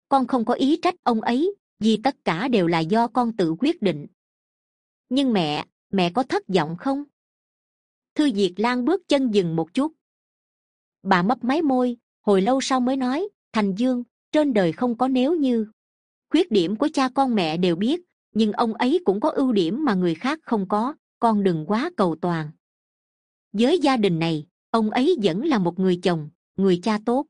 A: Con không có ý trách ông ấy, vì tất cả đều là do con tự quyết định. Nhưng mẹ mẹ có thất vọng không? Thư diệt lan bước chân dừng một chút. Bà mấp máy môi, hồi lâu sau mới nói, thành dương, trên đời không có nếu như. Khuyết điểm của cha con mẹ đều biết, nhưng ông ấy cũng có ưu điểm mà người khác không có, con đừng quá cầu toàn. Với gia đình này ông ấy vẫn là một người chồng, người cha tốt.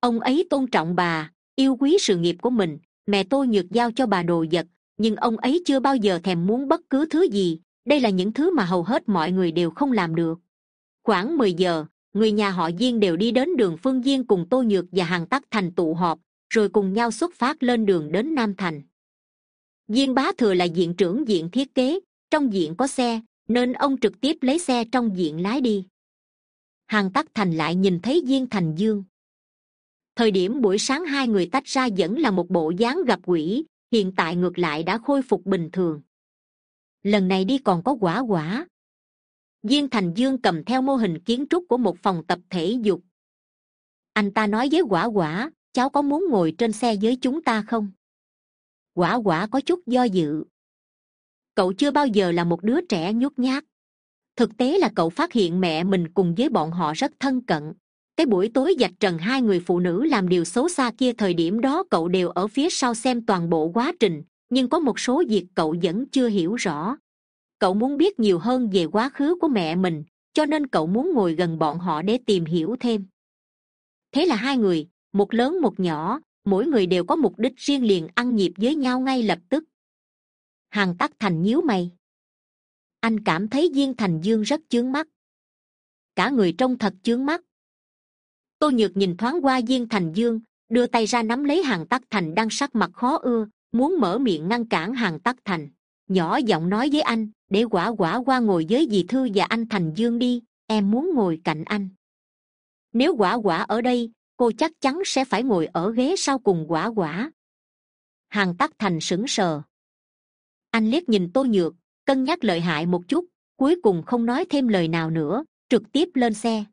A: Ông ấy tôn trọng bà, yêu quý sự nghiệp của mình. Mẹ tôi nhược giao cho bà đồ vật, nhưng ông ấy chưa bao giờ thèm muốn bất cứ thứ gì. Đây là những thứ mà hầu hết mọi người đều không làm được. Khoảng mười giờ, người nhà họ diên đều đi đến đường phương diên cùng tô nhược và hàng tắc thành tụ họp, rồi cùng nhau xuất phát lên đường đến nam thành. Diên bá thừa là diện trưởng diện thiết kế, trong diện có xe, nên ông trực tiếp lấy xe trong diện lái đi hàng tắc thành lại nhìn thấy Viên thành dương. Thời điểm buổi sáng hai người tách ra vẫn là một bộ dáng gặp quỷ, hiện tại ngược lại đã khôi phục bình thường. Lần này đi còn có quả quả. Viên thành dương cầm theo mô hình kiến trúc của một phòng tập thể dục. Anh ta nói với quả quả, cháu có muốn ngồi trên xe với chúng ta không? Quả quả có chút do dự. Cậu chưa bao giờ là một đứa trẻ nhút nhát thực tế là cậu phát hiện mẹ mình cùng với bọn họ rất thân cận. Cái buổi tối dạch trần hai người phụ nữ làm điều xấu xa kia, thời điểm đó cậu đều ở phía sau xem toàn bộ quá trình, nhưng có một số việc cậu vẫn chưa hiểu rõ. Cậu muốn biết nhiều hơn về quá khứ của mẹ mình, cho nên cậu muốn ngồi gần bọn họ để tìm hiểu thêm. Thế là hai người, một lớn một nhỏ, mỗi người đều có mục đích riêng liền ăn nhịp với nhau ngay lập tức. Hàng tắc thành nhíu mày anh cảm thấy viên thành dương rất chướng mắt. Cả người trông thật chướng mắt. Tô nhược nhìn thoáng qua viên thành dương, đưa tay ra nắm lấy hàng tắc thành đang sắc mặt khó ưa, muốn mở miệng ngăn cản hàng tắc thành. Nhỏ giọng nói với anh, để quả quả qua ngồi với dì thư và anh thành dương đi, em muốn ngồi cạnh anh. Nếu quả quả ở đây, cô chắc chắn sẽ phải ngồi ở ghế sau cùng quả quả. Hàng tắc thành sững sờ. Anh liếc nhìn tô nhược cân nhắc lợi hại một chút, cuối cùng không nói thêm lời nào nữa, trực tiếp lên xe.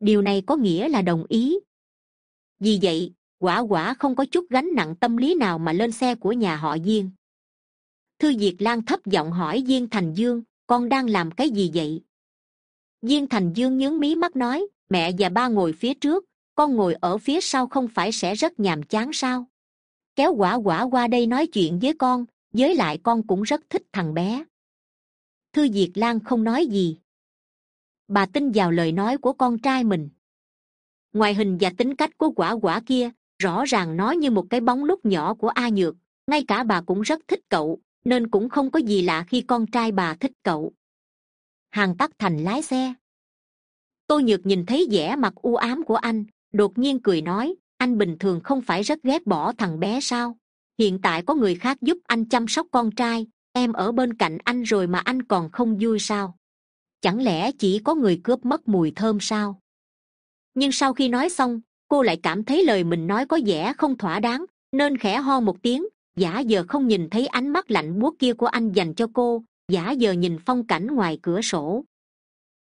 A: Điều này có nghĩa là đồng ý. Vì vậy, quả quả không có chút gánh nặng tâm lý nào mà lên xe của nhà họ diên. Thư diệt lan thấp giọng hỏi diên thành dương, con đang làm cái gì vậy? Diên thành dương nhướng mí mắt nói, mẹ và ba ngồi phía trước, con ngồi ở phía sau không phải sẽ rất nhàm chán sao? Kéo quả quả qua đây nói chuyện với con với lại con cũng rất thích thằng bé. Thư diệt lan không nói gì. Bà tin vào lời nói của con trai mình. Ngoài hình và tính cách của quả quả kia, rõ ràng nó như một cái bóng lúc nhỏ của a nhược. Ngay cả bà cũng rất thích cậu, nên cũng không có gì lạ khi con trai bà thích cậu. Hàng tắc thành lái xe. Tô nhược nhìn thấy vẻ mặt u ám của anh, đột nhiên cười nói, anh bình thường không phải rất ghét bỏ thằng bé sao? Hiện tại có người khác giúp anh chăm sóc con trai, em ở bên cạnh anh rồi mà anh còn không vui sao? Chẳng lẽ chỉ có người cướp mất mùi thơm sao? Nhưng sau khi nói xong, cô lại cảm thấy lời mình nói có vẻ không thỏa đáng, nên khẽ ho một tiếng, giả giờ không nhìn thấy ánh mắt lạnh buốt kia của anh dành cho cô, giả giờ nhìn phong cảnh ngoài cửa sổ.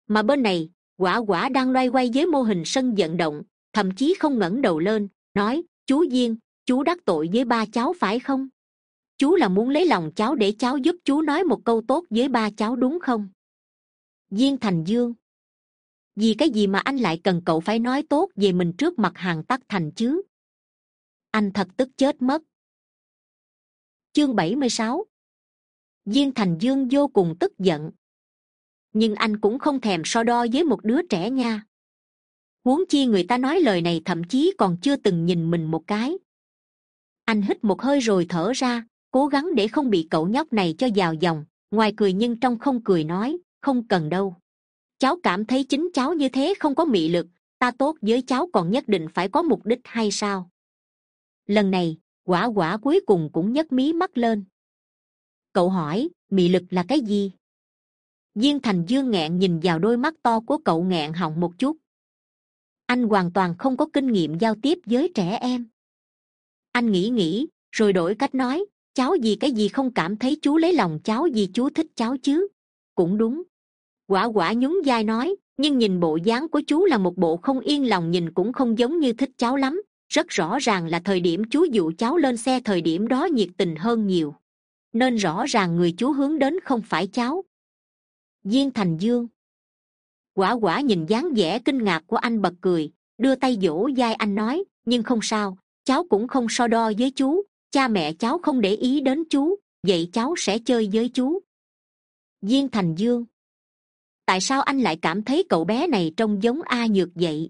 A: Mà bên này, quả quả đang loay quay với mô hình sân vận động, thậm chí không ngẩng đầu lên, nói, chú diên chú đắc tội với ba cháu phải không? Chú là muốn lấy lòng cháu để cháu giúp chú nói một câu tốt với ba cháu đúng không? Diên thành dương. Vì cái gì mà anh lại cần cậu phải nói tốt về mình trước mặt hàng tắc thành chứ? Anh thật tức chết mất. Chương bảy mươi sáu. Diên thành dương vô cùng tức giận. Nhưng anh cũng không thèm so đo với một đứa trẻ nha. Huống chi người ta nói lời này thậm chí còn chưa từng nhìn mình một cái anh hít một hơi rồi thở ra, cố gắng để không bị cậu nhóc này cho vào dòng ngoài cười nhưng trong không cười nói, không cần đâu. Cháu cảm thấy chính cháu như thế không có mị lực, ta tốt với cháu còn nhất định phải có mục đích hay sao? Lần này, quả quả cuối cùng cũng nhấc mí mắt lên. Cậu hỏi, mị lực là cái gì? Viên thành dương nghẹn nhìn vào đôi mắt to của cậu nghẹn họng một chút. Anh hoàn toàn không có kinh nghiệm giao tiếp với trẻ em anh nghĩ nghĩ, rồi đổi cách nói, cháu gì cái gì không cảm thấy chú lấy lòng cháu vì chú thích cháu chứ? Cũng đúng. Quả quả nhún vai nói, nhưng nhìn bộ dáng của chú là một bộ không yên lòng, nhìn cũng không giống như thích cháu lắm. Rất rõ ràng là thời điểm chú dụ cháu lên xe thời điểm đó nhiệt tình hơn nhiều. Nên rõ ràng người chú hướng đến không phải cháu. Diên thành dương. Quả quả nhìn dáng vẻ kinh ngạc của anh bật cười, đưa tay dỗ d anh nói, nhưng không sao cháu cũng không so đo với chú. Cha mẹ cháu không để ý đến chú. Vậy cháu sẽ chơi với chú. Diên thành dương. Tại sao anh lại cảm thấy cậu bé này trông giống a nhược vậy?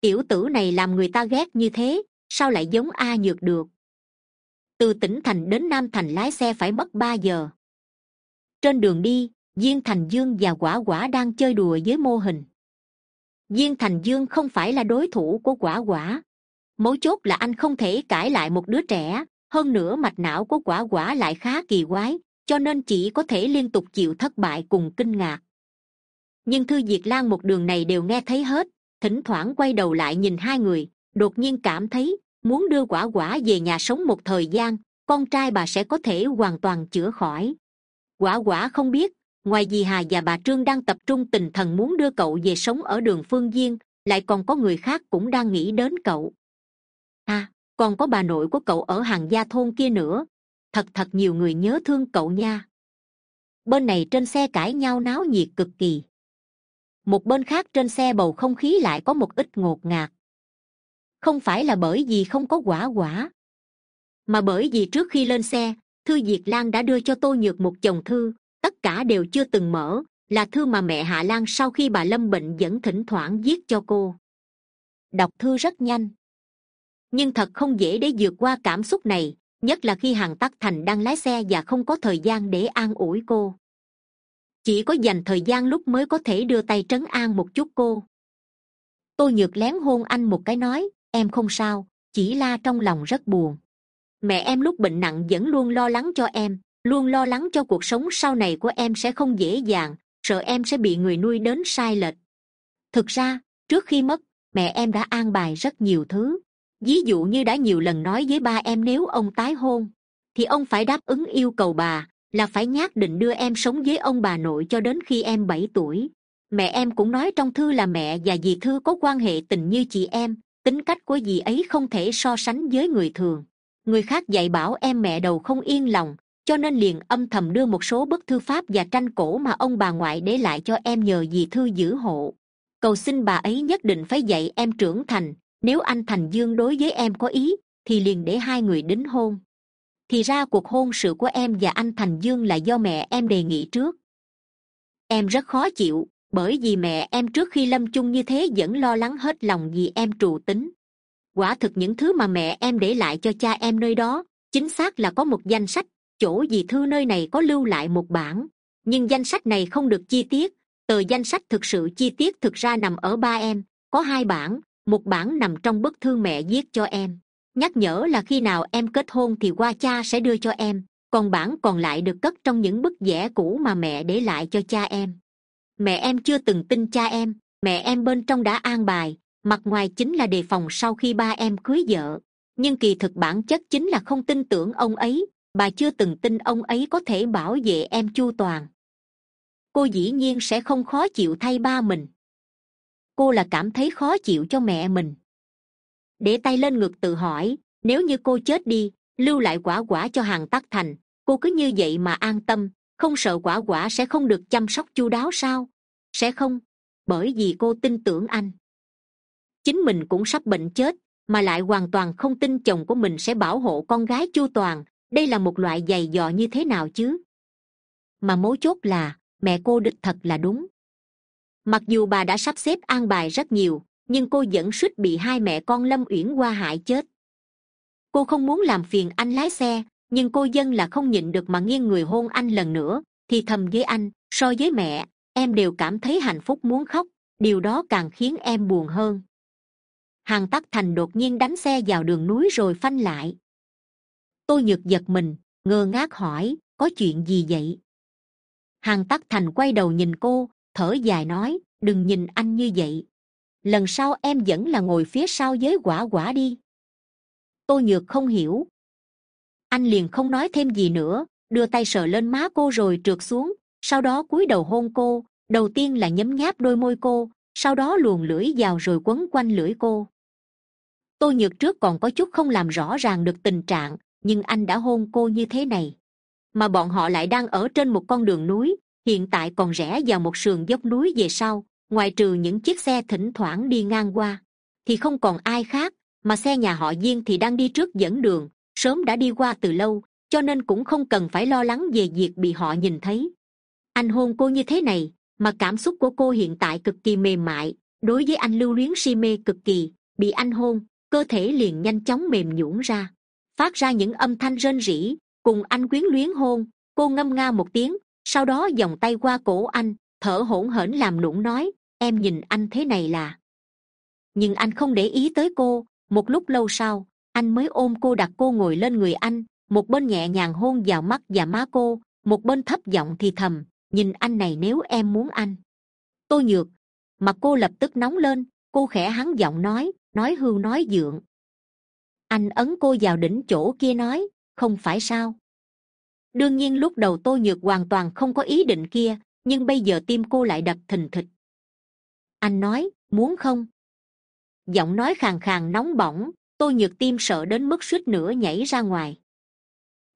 A: Tiểu tử này làm người ta ghét như thế, sao lại giống a nhược được? Từ tỉnh thành đến nam thành lái xe phải mất ba giờ. Trên đường đi, diên thành dương và quả quả đang chơi đùa với mô hình. Diên thành dương không phải là đối thủ của quả quả mấu chốt là anh không thể cãi lại một đứa trẻ. Hơn nữa mạch não của quả quả lại khá kỳ quái, cho nên chỉ có thể liên tục chịu thất bại cùng kinh ngạc. Nhưng thư diệt lan một đường này đều nghe thấy hết, thỉnh thoảng quay đầu lại nhìn hai người, đột nhiên cảm thấy muốn đưa quả quả về nhà sống một thời gian, con trai bà sẽ có thể hoàn toàn chữa khỏi. Quả quả không biết, ngoài dì hà và bà trương đang tập trung tình thần muốn đưa cậu về sống ở đường phương diên, lại còn có người khác cũng đang nghĩ đến cậu à còn có bà nội của cậu ở hàng gia thôn kia nữa. Thật thật nhiều người nhớ thương cậu nha. Bên này trên xe cãi nhau náo nhiệt cực kỳ. Một bên khác trên xe bầu không khí lại có một ít ngột ngạt. Không phải là bởi vì không có quả quả, mà bởi vì trước khi lên xe, thư diệt lan đã đưa cho tôi nhược một chồng thư. Tất cả đều chưa từng mở, là thư mà mẹ hạ lan sau khi bà lâm bệnh vẫn thỉnh thoảng viết cho cô. Đọc thư rất nhanh nhưng thật không dễ để vượt qua cảm xúc này, nhất là khi hàng tắc thành đang lái xe và không có thời gian để an ủi cô. Chỉ có dành thời gian lúc mới có thể đưa tay trấn an một chút cô. Tôi nhược lén hôn anh một cái nói, em không sao, chỉ la trong lòng rất buồn. Mẹ em lúc bệnh nặng vẫn luôn lo lắng cho em, luôn lo lắng cho cuộc sống sau này của em sẽ không dễ dàng, sợ em sẽ bị người nuôi đến sai lệch. Thực ra, trước khi mất, mẹ em đã an bài rất nhiều thứ ví dụ như đã nhiều lần nói với ba em nếu ông tái hôn, thì ông phải đáp ứng yêu cầu bà là phải nhát định đưa em sống với ông bà nội cho đến khi em bảy tuổi. Mẹ em cũng nói trong thư là mẹ và dì thư có quan hệ tình như chị em, tính cách của dì ấy không thể so sánh với người thường. Người khác dạy bảo em mẹ đầu không yên lòng, cho nên liền âm thầm đưa một số bức thư pháp và tranh cổ mà ông bà ngoại để lại cho em nhờ dì thư giữ hộ. Cầu xin bà ấy nhất định phải dạy em trưởng thành nếu anh thành dương đối với em có ý, thì liền để hai người đính hôn. Thì ra cuộc hôn sự của em và anh thành dương là do mẹ em đề nghị trước. Em rất khó chịu, bởi vì mẹ em trước khi lâm chung như thế vẫn lo lắng hết lòng vì em trù tính. Quả thực những thứ mà mẹ em để lại cho cha em nơi đó, chính xác là có một danh sách, chỗ dì thư nơi này có lưu lại một bản nhưng danh sách này không được chi tiết, tờ danh sách thực sự chi tiết thực ra nằm ở ba em, có hai bản một bản nằm trong bức thư mẹ viết cho em. Nhắc nhở là khi nào em kết hôn thì qua cha sẽ đưa cho em. Còn bản còn lại được cất trong những bức vẽ cũ mà mẹ để lại cho cha em. Mẹ em chưa từng tin cha em. Mẹ em bên trong đã an bài. Mặt ngoài chính là đề phòng sau khi ba em cưới vợ. Nhưng kỳ thực bản chất chính là không tin tưởng ông ấy. Bà chưa từng tin ông ấy có thể bảo vệ em chu toàn. Cô dĩ nhiên sẽ không khó chịu thay ba mình cô là cảm thấy khó chịu cho mẹ mình. Để tay lên ngực tự hỏi, nếu như cô chết đi, lưu lại quả quả cho hàng tắc thành, cô cứ như vậy mà an tâm, không sợ quả quả sẽ không được chăm sóc chu đáo sao? Sẽ không, bởi vì cô tin tưởng anh. Chính mình cũng sắp bệnh chết, mà lại hoàn toàn không tin chồng của mình sẽ bảo hộ con gái chu toàn, đây là một loại giày dò như thế nào chứ? Mà mấu chốt là, mẹ cô đích thật là đúng mặc dù bà đã sắp xếp an bài rất nhiều, nhưng cô vẫn suýt bị hai mẹ con lâm uyển qua hại chết. Cô không muốn làm phiền anh lái xe, nhưng cô dân là không nhịn được mà nghiêng người hôn anh lần nữa, thì thầm với anh, so với mẹ, em đều cảm thấy hạnh phúc muốn khóc, điều đó càng khiến em buồn hơn. Hàng tắc thành đột nhiên đánh xe vào đường núi rồi phanh lại. Tôi nhược giật mình, ngơ ngác hỏi, có chuyện gì vậy? Hàng tắc thành quay đầu nhìn cô thở dài nói, đừng nhìn anh như vậy. Lần sau em vẫn là ngồi phía sau với quả quả đi. Tôi nhược không hiểu. Anh liền không nói thêm gì nữa, đưa tay sờ lên má cô rồi trượt xuống, sau đó cúi đầu hôn cô, đầu tiên là nhấm nháp đôi môi cô, sau đó luồn lưỡi vào rồi quấn quanh lưỡi cô. Tôi nhược trước còn có chút không làm rõ ràng được tình trạng, nhưng anh đã hôn cô như thế này. Mà bọn họ lại đang ở trên một con đường núi hiện tại còn rẽ vào một sườn dốc núi về sau, ngoài trừ những chiếc xe thỉnh thoảng đi ngang qua, thì không còn ai khác, mà xe nhà họ diên thì đang đi trước dẫn đường, sớm đã đi qua từ lâu, cho nên cũng không cần phải lo lắng về việc bị họ nhìn thấy. Anh hôn cô như thế này, mà cảm xúc của cô hiện tại cực kỳ mềm mại, đối với anh lưu luyến si mê cực kỳ, bị anh hôn, cơ thể liền nhanh chóng mềm nhũn ra, phát ra những âm thanh rên rỉ, cùng anh quyến luyến hôn, cô ngâm nga một tiếng sau đó vòng tay qua cổ anh, thở hổn hển làm nũng nói, em nhìn anh thế này là. Nhưng anh không để ý tới cô. Một lúc lâu sau, anh mới ôm cô đặt cô ngồi lên người anh. Một bên nhẹ nhàng hôn vào mắt và má cô, một bên thấp giọng thì thầm, nhìn anh này nếu em muốn anh. Tôi nhược. Mà cô lập tức nóng lên, cô khẽ hắn giọng nói nói hưu nói dượng. Anh ấn cô vào đỉnh chỗ kia nói, không phải sao? Đương nhiên lúc đầu tôi nhược hoàn toàn không có ý định kia, nhưng bây giờ tim cô lại đập thình thịch. Anh nói, muốn không? Giọng nói khàn khàn nóng bỏng tôi nhược tim sợ đến mức suýt nữa nhảy ra ngoài.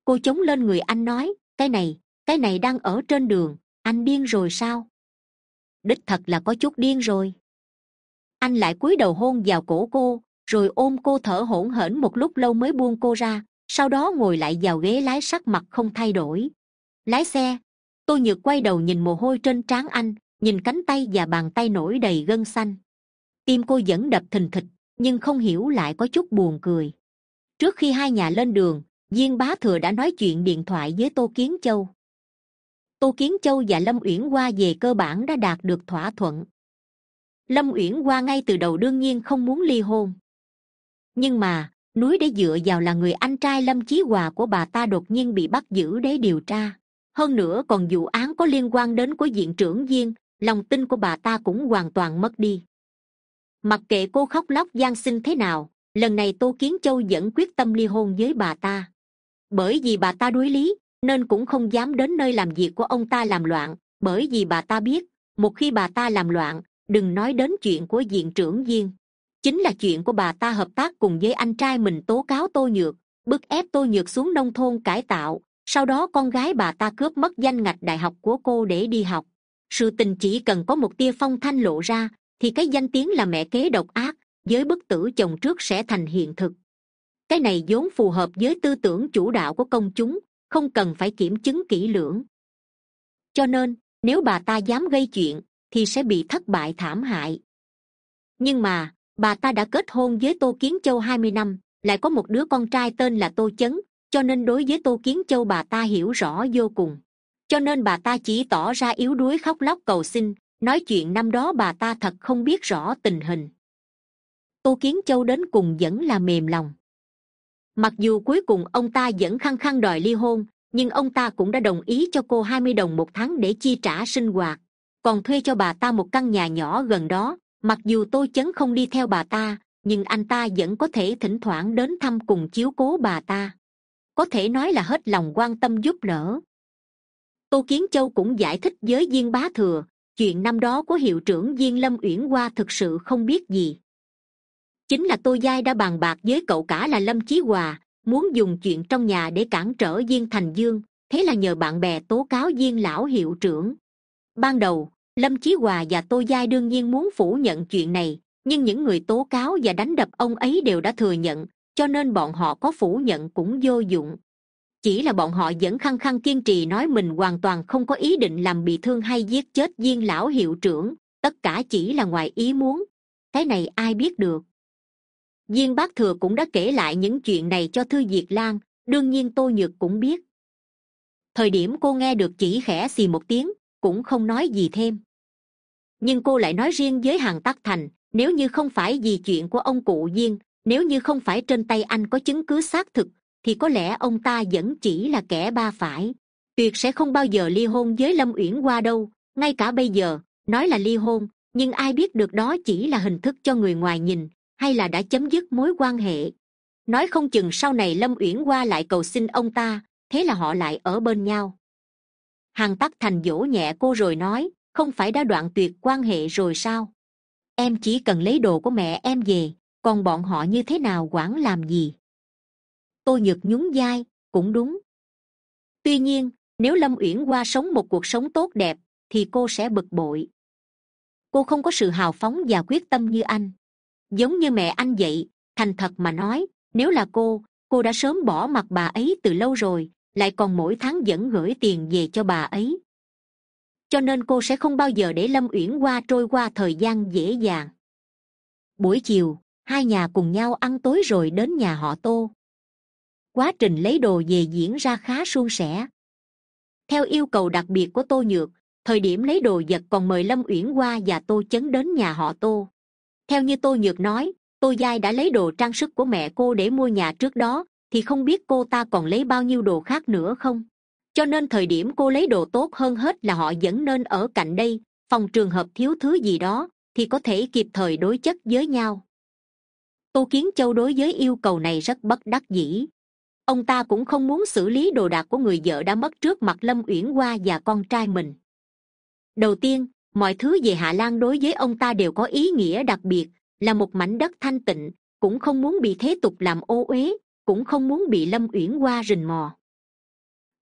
A: Cô chống lên người anh nói, cái này cái này đang ở trên đường, anh điên rồi sao? Đích thật là có chút điên rồi. Anh lại cúi đầu hôn vào cổ cô, rồi ôm cô thở hổn hển một lúc lâu mới buông cô ra sau đó ngồi lại vào ghế lái sắc mặt không thay đổi. Lái xe tôi nhược quay đầu nhìn mồ hôi trên trán anh, nhìn cánh tay và bàn tay nổi đầy gân xanh. Tim cô vẫn đập thình thịch, nhưng không hiểu lại có chút buồn cười. Trước khi hai nhà lên đường, diên bá thừa đã nói chuyện điện thoại với tô kiến châu. Tô kiến châu và lâm uyển hoa về cơ bản đã đạt được thỏa thuận. Lâm uyển hoa ngay từ đầu đương nhiên không muốn ly hôn. Nhưng mà núi để dựa vào là người anh trai lâm chí hòa của bà ta đột nhiên bị bắt giữ để điều tra. Hơn nữa còn vụ án có liên quan đến của diện trưởng viên lòng tin của bà ta cũng hoàn toàn mất đi. Mặc kệ cô khóc lóc gian sinh thế nào, lần này tô kiến châu vẫn quyết tâm ly hôn với bà ta. Bởi vì bà ta đuối lý, nên cũng không dám đến nơi làm việc của ông ta làm loạn. Bởi vì bà ta biết, một khi bà ta làm loạn, đừng nói đến chuyện của diện trưởng viên chính là chuyện của bà ta hợp tác cùng với anh trai mình tố cáo tô nhược, bức ép tô nhược xuống nông thôn cải tạo. Sau đó con gái bà ta cướp mất danh ngạch đại học của cô để đi học. Sự tình chỉ cần có một tia phong thanh lộ ra, thì cái danh tiếng là mẹ kế độc ác, với bức tử chồng trước sẽ thành hiện thực. Cái này vốn phù hợp với tư tưởng chủ đạo của công chúng, không cần phải kiểm chứng kỹ lưỡng. Cho nên, nếu bà ta dám gây chuyện, thì sẽ bị thất bại thảm hại. Nhưng mà bà ta đã kết hôn với tô kiến châu hai mươi năm, lại có một đứa con trai tên là tô chấn, cho nên đối với tô kiến châu bà ta hiểu rõ vô cùng. Cho nên bà ta chỉ tỏ ra yếu đuối khóc lóc cầu xin, nói chuyện năm đó bà ta thật không biết rõ tình hình. Tô kiến châu đến cùng vẫn là mềm lòng. Mặc dù cuối cùng ông ta vẫn khăng khăng đòi ly hôn, nhưng ông ta cũng đã đồng ý cho cô hai mươi đồng một tháng để chi trả sinh hoạt, còn thuê cho bà ta một căn nhà nhỏ gần đó mặc dù tôi chấn không đi theo bà ta, nhưng anh ta vẫn có thể thỉnh thoảng đến thăm cùng chiếu cố bà ta. Có thể nói là hết lòng quan tâm giúp đỡ. Tô kiến châu cũng giải thích với viên bá thừa, chuyện năm đó của hiệu trưởng viên lâm uyển hoa thực sự không biết gì. Chính là tô giai đã bàn bạc với cậu cả là lâm chí hòa, muốn dùng chuyện trong nhà để cản trở viên thành dương, thế là nhờ bạn bè tố cáo viên lão hiệu trưởng. Ban đầu lâm chí hòa và tô giai đương nhiên muốn phủ nhận chuyện này, nhưng những người tố cáo và đánh đập ông ấy đều đã thừa nhận, cho nên bọn họ có phủ nhận cũng vô dụng. Chỉ là bọn họ vẫn khăng khăng kiên trì nói mình hoàn toàn không có ý định làm bị thương hay giết chết viên lão hiệu trưởng, tất cả chỉ là ngoài ý muốn. Cái này ai biết được? Viên bác thừa cũng đã kể lại những chuyện này cho thư diệt lan, đương nhiên tô nhược cũng biết. Thời điểm cô nghe được chỉ khẽ xì một tiếng cũng không nói gì thêm. Nhưng cô lại nói riêng với hàng tắc thành, nếu như không phải vì chuyện của ông cụ viên nếu như không phải trên tay anh có chứng cứ xác thực, thì có lẽ ông ta vẫn chỉ là kẻ ba phải. Tuyệt sẽ không bao giờ ly hôn với lâm uyển Qua đâu, ngay cả bây giờ, nói là ly hôn, nhưng ai biết được đó chỉ là hình thức cho người ngoài nhìn, hay là đã chấm dứt mối quan hệ. Nói không chừng sau này lâm uyển Qua lại cầu xin ông ta, thế là họ lại ở bên nhau hằng tắc thành dỗ nhẹ cô rồi nói, không phải đã đoạn tuyệt quan hệ rồi sao? Em chỉ cần lấy đồ của mẹ em về, còn bọn họ như thế nào quản làm gì? Tôi nhược nhún vai, cũng đúng. Tuy nhiên, nếu lâm uyển hoa sống một cuộc sống tốt đẹp, thì cô sẽ bực bội. Cô không có sự hào phóng và quyết tâm như anh. Giống như mẹ anh vậy, thành thật mà nói, nếu là cô cô đã sớm bỏ mặt bà ấy từ lâu rồi lại còn mỗi tháng vẫn gửi tiền về cho bà ấy. Cho nên cô sẽ không bao giờ để lâm uyển qua trôi qua thời gian dễ dàng. Buổi chiều, hai nhà cùng nhau ăn tối rồi đến nhà họ tô. Quá trình lấy đồ về diễn ra khá suôn sẻ. Theo yêu cầu đặc biệt của tô nhược, thời điểm lấy đồ vật còn mời lâm uyển qua và tô chấn đến nhà họ tô. Theo như tô nhược nói, tô giai đã lấy đồ trang sức của mẹ cô để mua nhà trước đó thì không biết cô ta còn lấy bao nhiêu đồ khác nữa không? Cho nên thời điểm cô lấy đồ tốt hơn hết là họ vẫn nên ở cạnh đây, phòng trường hợp thiếu thứ gì đó thì có thể kịp thời đối chất với nhau. Tô kiến châu đối với yêu cầu này rất bất đắc dĩ. Ông ta cũng không muốn xử lý đồ đạc của người vợ đã mất trước mặt lâm uyển hoa và con trai mình. Đầu tiên, mọi thứ về hạ lan đối với ông ta đều có ý nghĩa đặc biệt, là một mảnh đất thanh tịnh, cũng không muốn bị thế tục làm ô uế cũng không muốn bị lâm uyển Qua rình mò.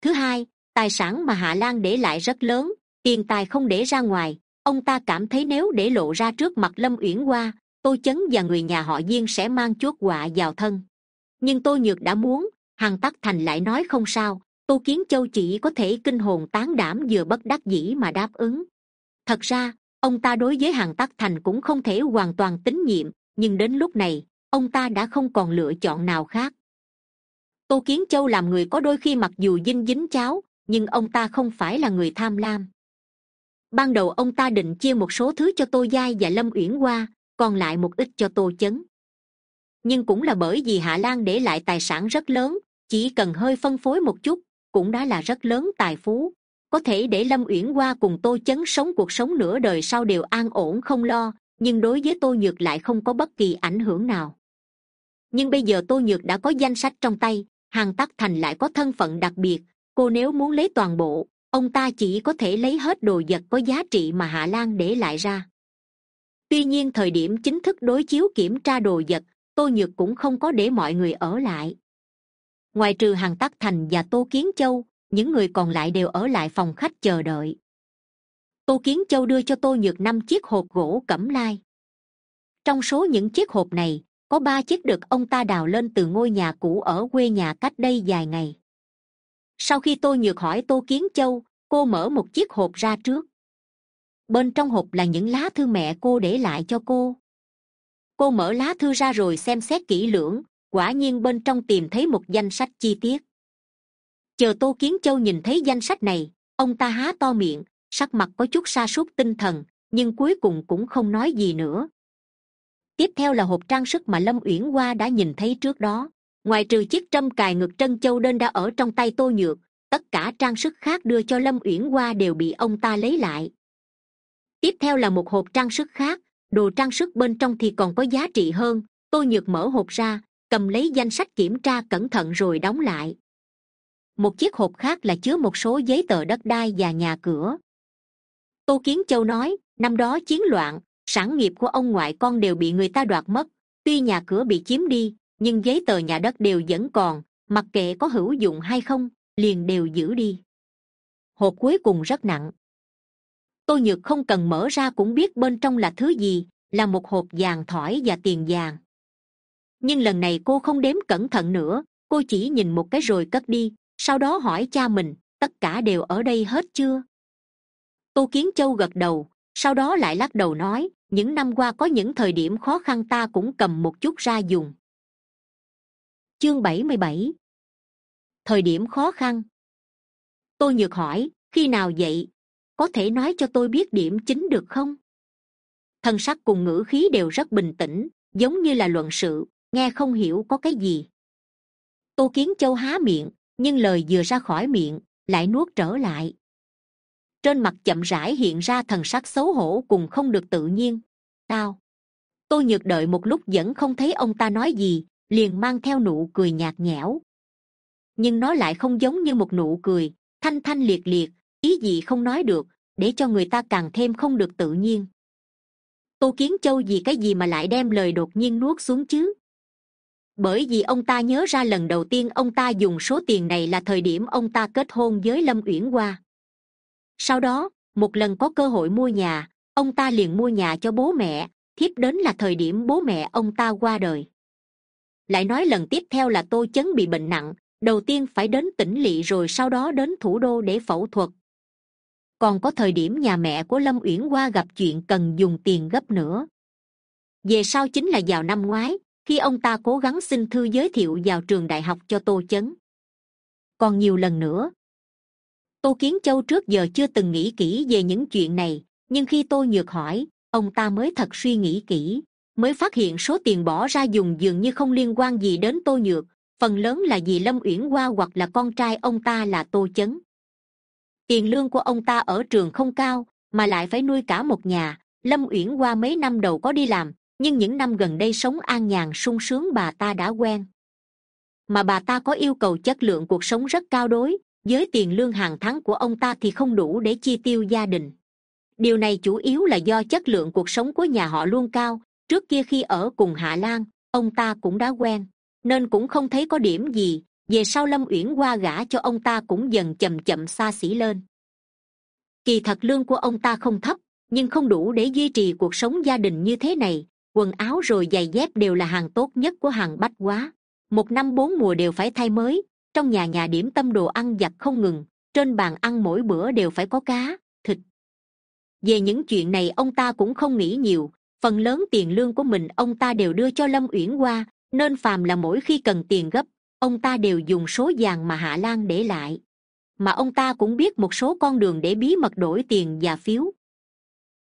A: Thứ hai tài sản mà hạ lan để lại rất lớn tiền tài không để ra ngoài. Ông ta cảm thấy nếu để lộ ra trước mặt lâm uyển Qua, tô chấn và người nhà họ diên sẽ mang chuốt họa vào thân. Nhưng tôi nhược đã muốn hằng tắc thành lại nói không sao tô kiến châu chỉ có thể kinh hồn tán đảm vừa bất đắc dĩ mà đáp ứng. Thật ra ông ta đối với hằng tắc thành cũng không thể hoàn toàn tín nhiệm nhưng đến lúc này ông ta đã không còn lựa chọn nào khác tô kiến châu làm người có đôi khi mặc dù dinh dính cháo, nhưng ông ta không phải là người tham lam. Ban đầu ông ta định chia một số thứ cho tô giai và lâm uyển hoa, còn lại một ít cho tô chấn. Nhưng cũng là bởi vì hạ lan để lại tài sản rất lớn, chỉ cần hơi phân phối một chút, cũng đã là rất lớn tài phú. Có thể để lâm uyển hoa cùng tô chấn sống cuộc sống nửa đời sau đều an ổn không lo, nhưng đối với tô nhược lại không có bất kỳ ảnh hưởng nào. Nhưng bây giờ tô nhược đã có danh sách trong tay hàng tắc thành lại có thân phận đặc biệt. Cô nếu muốn lấy toàn bộ, ông ta chỉ có thể lấy hết đồ vật có giá trị mà hạ lan để lại ra. Tuy nhiên thời điểm chính thức đối chiếu kiểm tra đồ vật, tô nhược cũng không có để mọi người ở lại. Ngoài trừ hàng tắc thành và tô kiến châu, những người còn lại đều ở lại phòng khách chờ đợi. Tô kiến châu đưa cho tô nhược năm chiếc hộp gỗ cẩm lai. Trong số những chiếc hộp này có ba chiếc được ông ta đào lên từ ngôi nhà cũ ở quê nhà cách đây vài ngày. Sau khi tôi nhược hỏi tô kiến châu, cô mở một chiếc hộp ra trước. Bên trong hộp là những lá thư mẹ cô để lại cho cô. Cô mở lá thư ra rồi xem xét kỹ lưỡng, quả nhiên bên trong tìm thấy một danh sách chi tiết. Chờ tô kiến châu nhìn thấy danh sách này, ông ta há to miệng, sắc mặt có chút sa sút tinh thần, nhưng cuối cùng cũng không nói gì nữa tiếp theo là hộp trang sức mà lâm uyển hoa đã nhìn thấy trước đó. Ngoài trừ chiếc trâm cài ngực trân châu đơn đã ở trong tay tô nhược, tất cả trang sức khác đưa cho lâm uyển hoa đều bị ông ta lấy lại. Tiếp theo là một hộp trang sức khác, đồ trang sức bên trong thì còn có giá trị hơn. Tô nhược mở hộp ra, cầm lấy danh sách kiểm tra cẩn thận rồi đóng lại. Một chiếc hộp khác là chứa một số giấy tờ đất đai và nhà cửa. Tô kiến châu nói, năm đó chiến loạn sản nghiệp của ông ngoại con đều bị người ta đoạt mất. Tuy nhà cửa bị chiếm đi, nhưng giấy tờ nhà đất đều vẫn còn, mặc kệ có hữu dụng hay không, liền đều giữ đi. Hộp cuối cùng rất nặng. Tôi nhược không cần mở ra cũng biết bên trong là thứ gì, là một hộp vàng thỏi và tiền vàng. Nhưng lần này cô không đếm cẩn thận nữa, cô chỉ nhìn một cái rồi cất đi, sau đó hỏi cha mình, tất cả đều ở đây hết chưa? Tô kiến châu gật đầu, sau đó lại lắc đầu nói những năm qua có những thời điểm khó khăn ta cũng cầm một chút ra dùng. Chương bảy mươi bảy. Thời điểm khó khăn. Tôi nhược hỏi, khi nào vậy? Có thể nói cho tôi biết điểm chính được không? Thân sắc cùng ngữ khí đều rất bình tĩnh, giống như là luận sự, nghe không hiểu có cái gì. Tô kiến châu há miệng, nhưng lời vừa ra khỏi miệng, lại nuốt trở lại trên mặt chậm rãi hiện ra thần sắc xấu hổ cùng không được tự nhiên. Tao. Tôi nhược đợi một lúc vẫn không thấy ông ta nói gì, liền mang theo nụ cười nhạt nhẽo. Nhưng nó lại không giống như một nụ cười, thanh thanh liệt liệt, ý gì không nói được, để cho người ta càng thêm không được tự nhiên. Tô kiến châu vì cái gì mà lại đem lời đột nhiên nuốt xuống chứ? Bởi vì ông ta nhớ ra lần đầu tiên ông ta dùng số tiền này là thời điểm ông ta kết hôn với lâm uyển hoa sau đó, một lần có cơ hội mua nhà, ông ta liền mua nhà cho bố mẹ, thiếp đến là thời điểm bố mẹ ông ta qua đời. Lại nói lần tiếp theo là tô chấn bị bệnh nặng, đầu tiên phải đến tỉnh lỵ rồi sau đó đến thủ đô để phẫu thuật. Còn có thời điểm nhà mẹ của lâm uyển qua gặp chuyện cần dùng tiền gấp nữa. Về sau chính là vào năm ngoái, khi ông ta cố gắng xin thư giới thiệu vào trường đại học cho tô chấn. Còn nhiều lần nữa tô kiến châu trước giờ chưa từng nghĩ kỹ về những chuyện này, nhưng khi tô nhược hỏi, ông ta mới thật suy nghĩ kỹ, mới phát hiện số tiền bỏ ra dùng dường như không liên quan gì đến tô nhược, phần lớn là vì lâm uyển hoa hoặc là con trai ông ta là tô chấn. Tiền lương của ông ta ở trường không cao, mà lại phải nuôi cả một nhà, lâm uyển hoa mấy năm đầu có đi làm, nhưng những năm gần đây sống an nhàn sung sướng bà ta đã quen. Mà bà ta có yêu cầu chất lượng cuộc sống rất cao đối với tiền lương hàng tháng của ông ta thì không đủ để chi tiêu gia đình. Điều này chủ yếu là do chất lượng cuộc sống của nhà họ luôn cao. Trước kia khi ở cùng hạ lan, ông ta cũng đã quen, nên cũng không thấy có điểm gì. Về sau lâm uyển qua gả cho ông ta cũng dần chậm chậm xa xỉ lên. Kỳ thật lương của ông ta không thấp, nhưng không đủ để duy trì cuộc sống gia đình như thế này. Quần áo rồi giày dép đều là hàng tốt nhất của hàng bách quá một năm bốn mùa đều phải thay mới trong nhà nhà điểm tâm đồ ăn giặt không ngừng, trên bàn ăn mỗi bữa đều phải có cá, thịt. Về những chuyện này ông ta cũng không nghĩ nhiều, phần lớn tiền lương của mình ông ta đều đưa cho lâm uyển qua nên phàm là mỗi khi cần tiền gấp, ông ta đều dùng số vàng mà hạ lan để lại. Mà ông ta cũng biết một số con đường để bí mật đổi tiền và phiếu.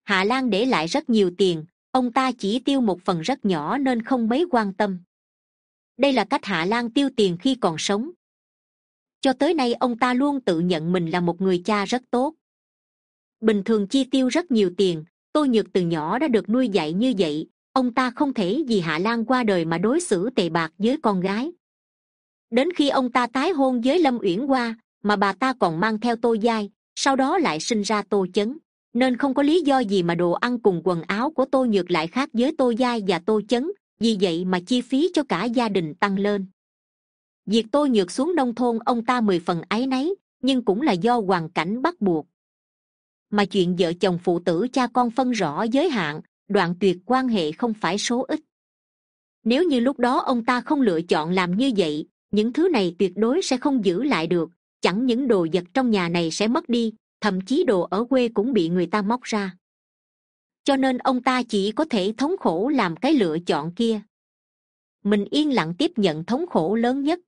A: Hạ lan để lại rất nhiều tiền, ông ta chỉ tiêu một phần rất nhỏ nên không mấy quan tâm. Đây là cách hạ lan tiêu tiền khi còn sống cho tới nay ông ta luôn tự nhận mình là một người cha rất tốt. Bình thường chi tiêu rất nhiều tiền tôi nhược từ nhỏ đã được nuôi dạy như vậy, ông ta không thể vì hạ lan qua đời mà đối xử tệ bạc với con gái. Đến khi ông ta tái hôn với lâm uyển hoa, mà bà ta còn mang theo tô giai, sau đó lại sinh ra tô chấn. Nên không có lý do gì mà đồ ăn cùng quần áo của tô nhược lại khác với tô giai và tô chấn, vì vậy mà chi phí cho cả gia đình tăng lên việc tô nhược xuống nông thôn ông ta mười phần áy náy, nhưng cũng là do hoàn cảnh bắt buộc. Mà chuyện vợ chồng phụ tử cha con phân rõ giới hạn, đoạn tuyệt quan hệ không phải số ít. Nếu như lúc đó ông ta không lựa chọn làm như vậy, những thứ này tuyệt đối sẽ không giữ lại được, chẳng những đồ vật trong nhà này sẽ mất đi, thậm chí đồ ở quê cũng bị người ta móc ra. Cho nên ông ta chỉ có thể thống khổ làm cái lựa chọn kia. Mình yên lặng tiếp nhận thống khổ lớn nhất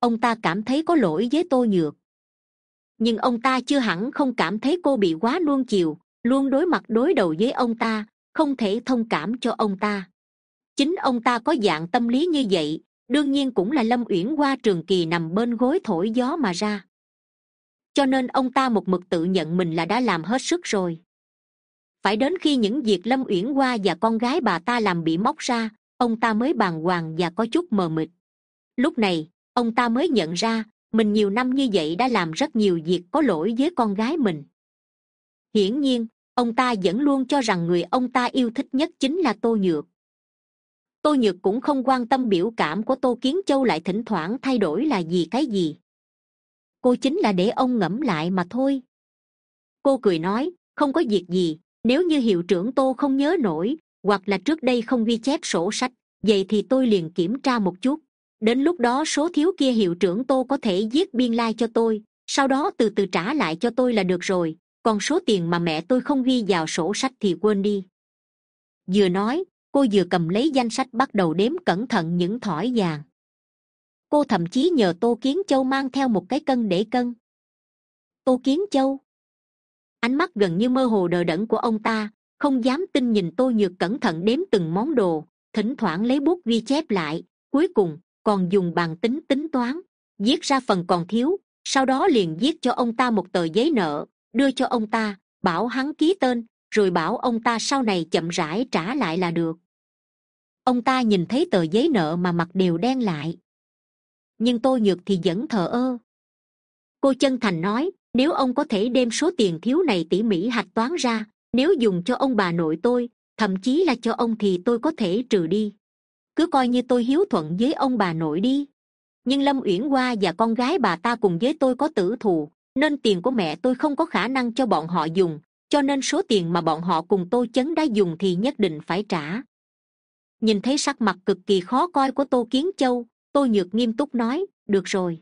A: ông ta cảm thấy có lỗi với tô nhược. Nhưng ông ta chưa hẳn không cảm thấy cô bị quá nuông chiều, luôn đối mặt đối đầu với ông ta, không thể thông cảm cho ông ta. Chính ông ta có dạng tâm lý như vậy, đương nhiên cũng là lâm uyển qua trường kỳ nằm bên gối thổi gió mà ra. Cho nên ông ta một mực tự nhận mình là đã làm hết sức rồi. Phải đến khi những việc lâm uyển qua và con gái bà ta làm bị móc ra, ông ta mới bàng hoàng và có chút mờ mịt. Lúc này ông ta mới nhận ra, mình nhiều năm như vậy đã làm rất nhiều việc có lỗi với con gái mình. Hiển nhiên, ông ta vẫn luôn cho rằng người ông ta yêu thích nhất chính là tô nhược. Tô nhược cũng không quan tâm biểu cảm của tô kiến châu lại thỉnh thoảng thay đổi là gì cái gì. Cô chính là để ông ngẫm lại mà thôi. Cô cười nói, không có việc gì, nếu như hiệu trưởng tô không nhớ nổi, hoặc là trước đây không ghi chép sổ sách, vậy thì tôi liền kiểm tra một chút đến lúc đó số thiếu kia hiệu trưởng tô có thể viết biên lai、like、cho tôi, sau đó từ từ trả lại cho tôi là được rồi, còn số tiền mà mẹ tôi không ghi vào sổ sách thì quên đi. Vừa nói, cô vừa cầm lấy danh sách bắt đầu đếm cẩn thận những thỏi vàng. Cô thậm chí nhờ tô kiến châu mang theo một cái cân để cân. Tô kiến châu. Ánh mắt gần như mơ hồ đờ đẫn của ông ta, không dám tin nhìn tô nhược cẩn thận đếm từng món đồ, thỉnh thoảng lấy bút ghi chép lại, cuối cùng còn dùng bàn tính tính toán, viết ra phần còn thiếu, sau đó liền viết cho ông ta một tờ giấy nợ, đưa cho ông ta, bảo hắn ký tên, rồi bảo ông ta sau này chậm rãi trả lại là được. Ông ta nhìn thấy tờ giấy nợ mà mặt đều đen lại. Nhưng tôi nhược thì vẫn thờ ơ. Cô chân thành nói, nếu ông có thể đem số tiền thiếu này tỉ mỉ hạch toán ra, nếu dùng cho ông bà nội tôi, thậm chí là cho ông thì tôi có thể trừ đi cứ coi như tôi hiếu thuận với ông bà nội đi. Nhưng lâm uyển hoa và con gái bà ta cùng với tôi có tử thù, nên tiền của mẹ tôi không có khả năng cho bọn họ dùng, cho nên số tiền mà bọn họ cùng tô chấn đã dùng thì nhất định phải trả. Nhìn thấy sắc mặt cực kỳ khó coi của tô kiến châu tôi nhược nghiêm túc nói, được rồi.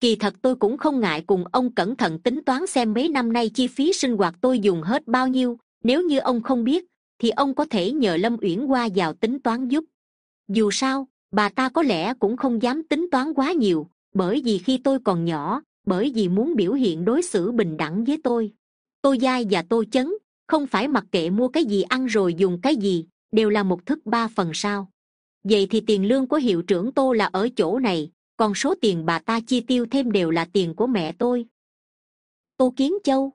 A: Kỳ thật tôi cũng không ngại cùng ông cẩn thận tính toán xem mấy năm nay chi phí sinh hoạt tôi dùng hết bao nhiêu, nếu như ông không biết, thì ông có thể nhờ lâm uyển qua vào tính toán giúp dù sao, bà ta có lẽ cũng không dám tính toán quá nhiều, bởi vì khi tôi còn nhỏ, bởi vì muốn biểu hiện đối xử bình đẳng với tôi. Tôi giai và tôi chấn, không phải mặc kệ mua cái gì ăn rồi dùng cái gì, đều là một thức ba phần sao. Vậy thì tiền lương của hiệu trưởng tô là ở chỗ này, còn số tiền bà ta chi tiêu thêm đều là tiền của mẹ tôi. Tô kiến châu.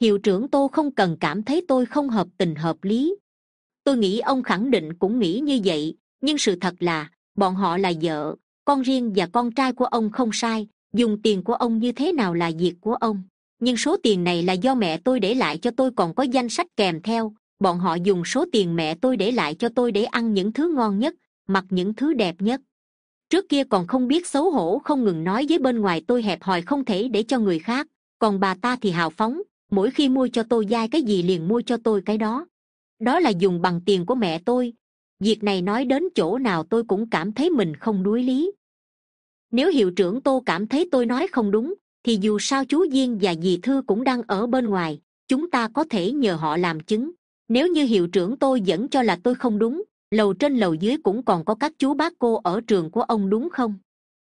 A: Hiệu trưởng tô không cần cảm thấy tôi không hợp tình hợp lý tôi nghĩ ông khẳng định cũng nghĩ như vậy, nhưng sự thật là, bọn họ là vợ, con riêng và con trai của ông không sai, dùng tiền của ông như thế nào là việc của ông. Nhưng số tiền này là do mẹ tôi để lại cho tôi còn có danh sách kèm theo, bọn họ dùng số tiền mẹ tôi để lại cho tôi để ăn những thứ ngon nhất, mặc những thứ đẹp nhất. Trước kia còn không biết xấu hổ không ngừng nói với bên ngoài tôi hẹp hòi không thể để cho người khác, còn bà ta thì hào phóng, mỗi khi mua cho tôi dai cái gì liền mua cho tôi cái đó đó là dùng bằng tiền của mẹ tôi. Việc này nói đến chỗ nào tôi cũng cảm thấy mình không đuối lý. Nếu hiệu trưởng tô cảm thấy tôi nói không đúng, thì dù sao chú viên và dì thư cũng đang ở bên ngoài, chúng ta có thể nhờ họ làm chứng. Nếu như hiệu trưởng tôi vẫn cho là tôi không đúng, lầu trên lầu dưới cũng còn có các chú bác cô ở trường của ông đúng không?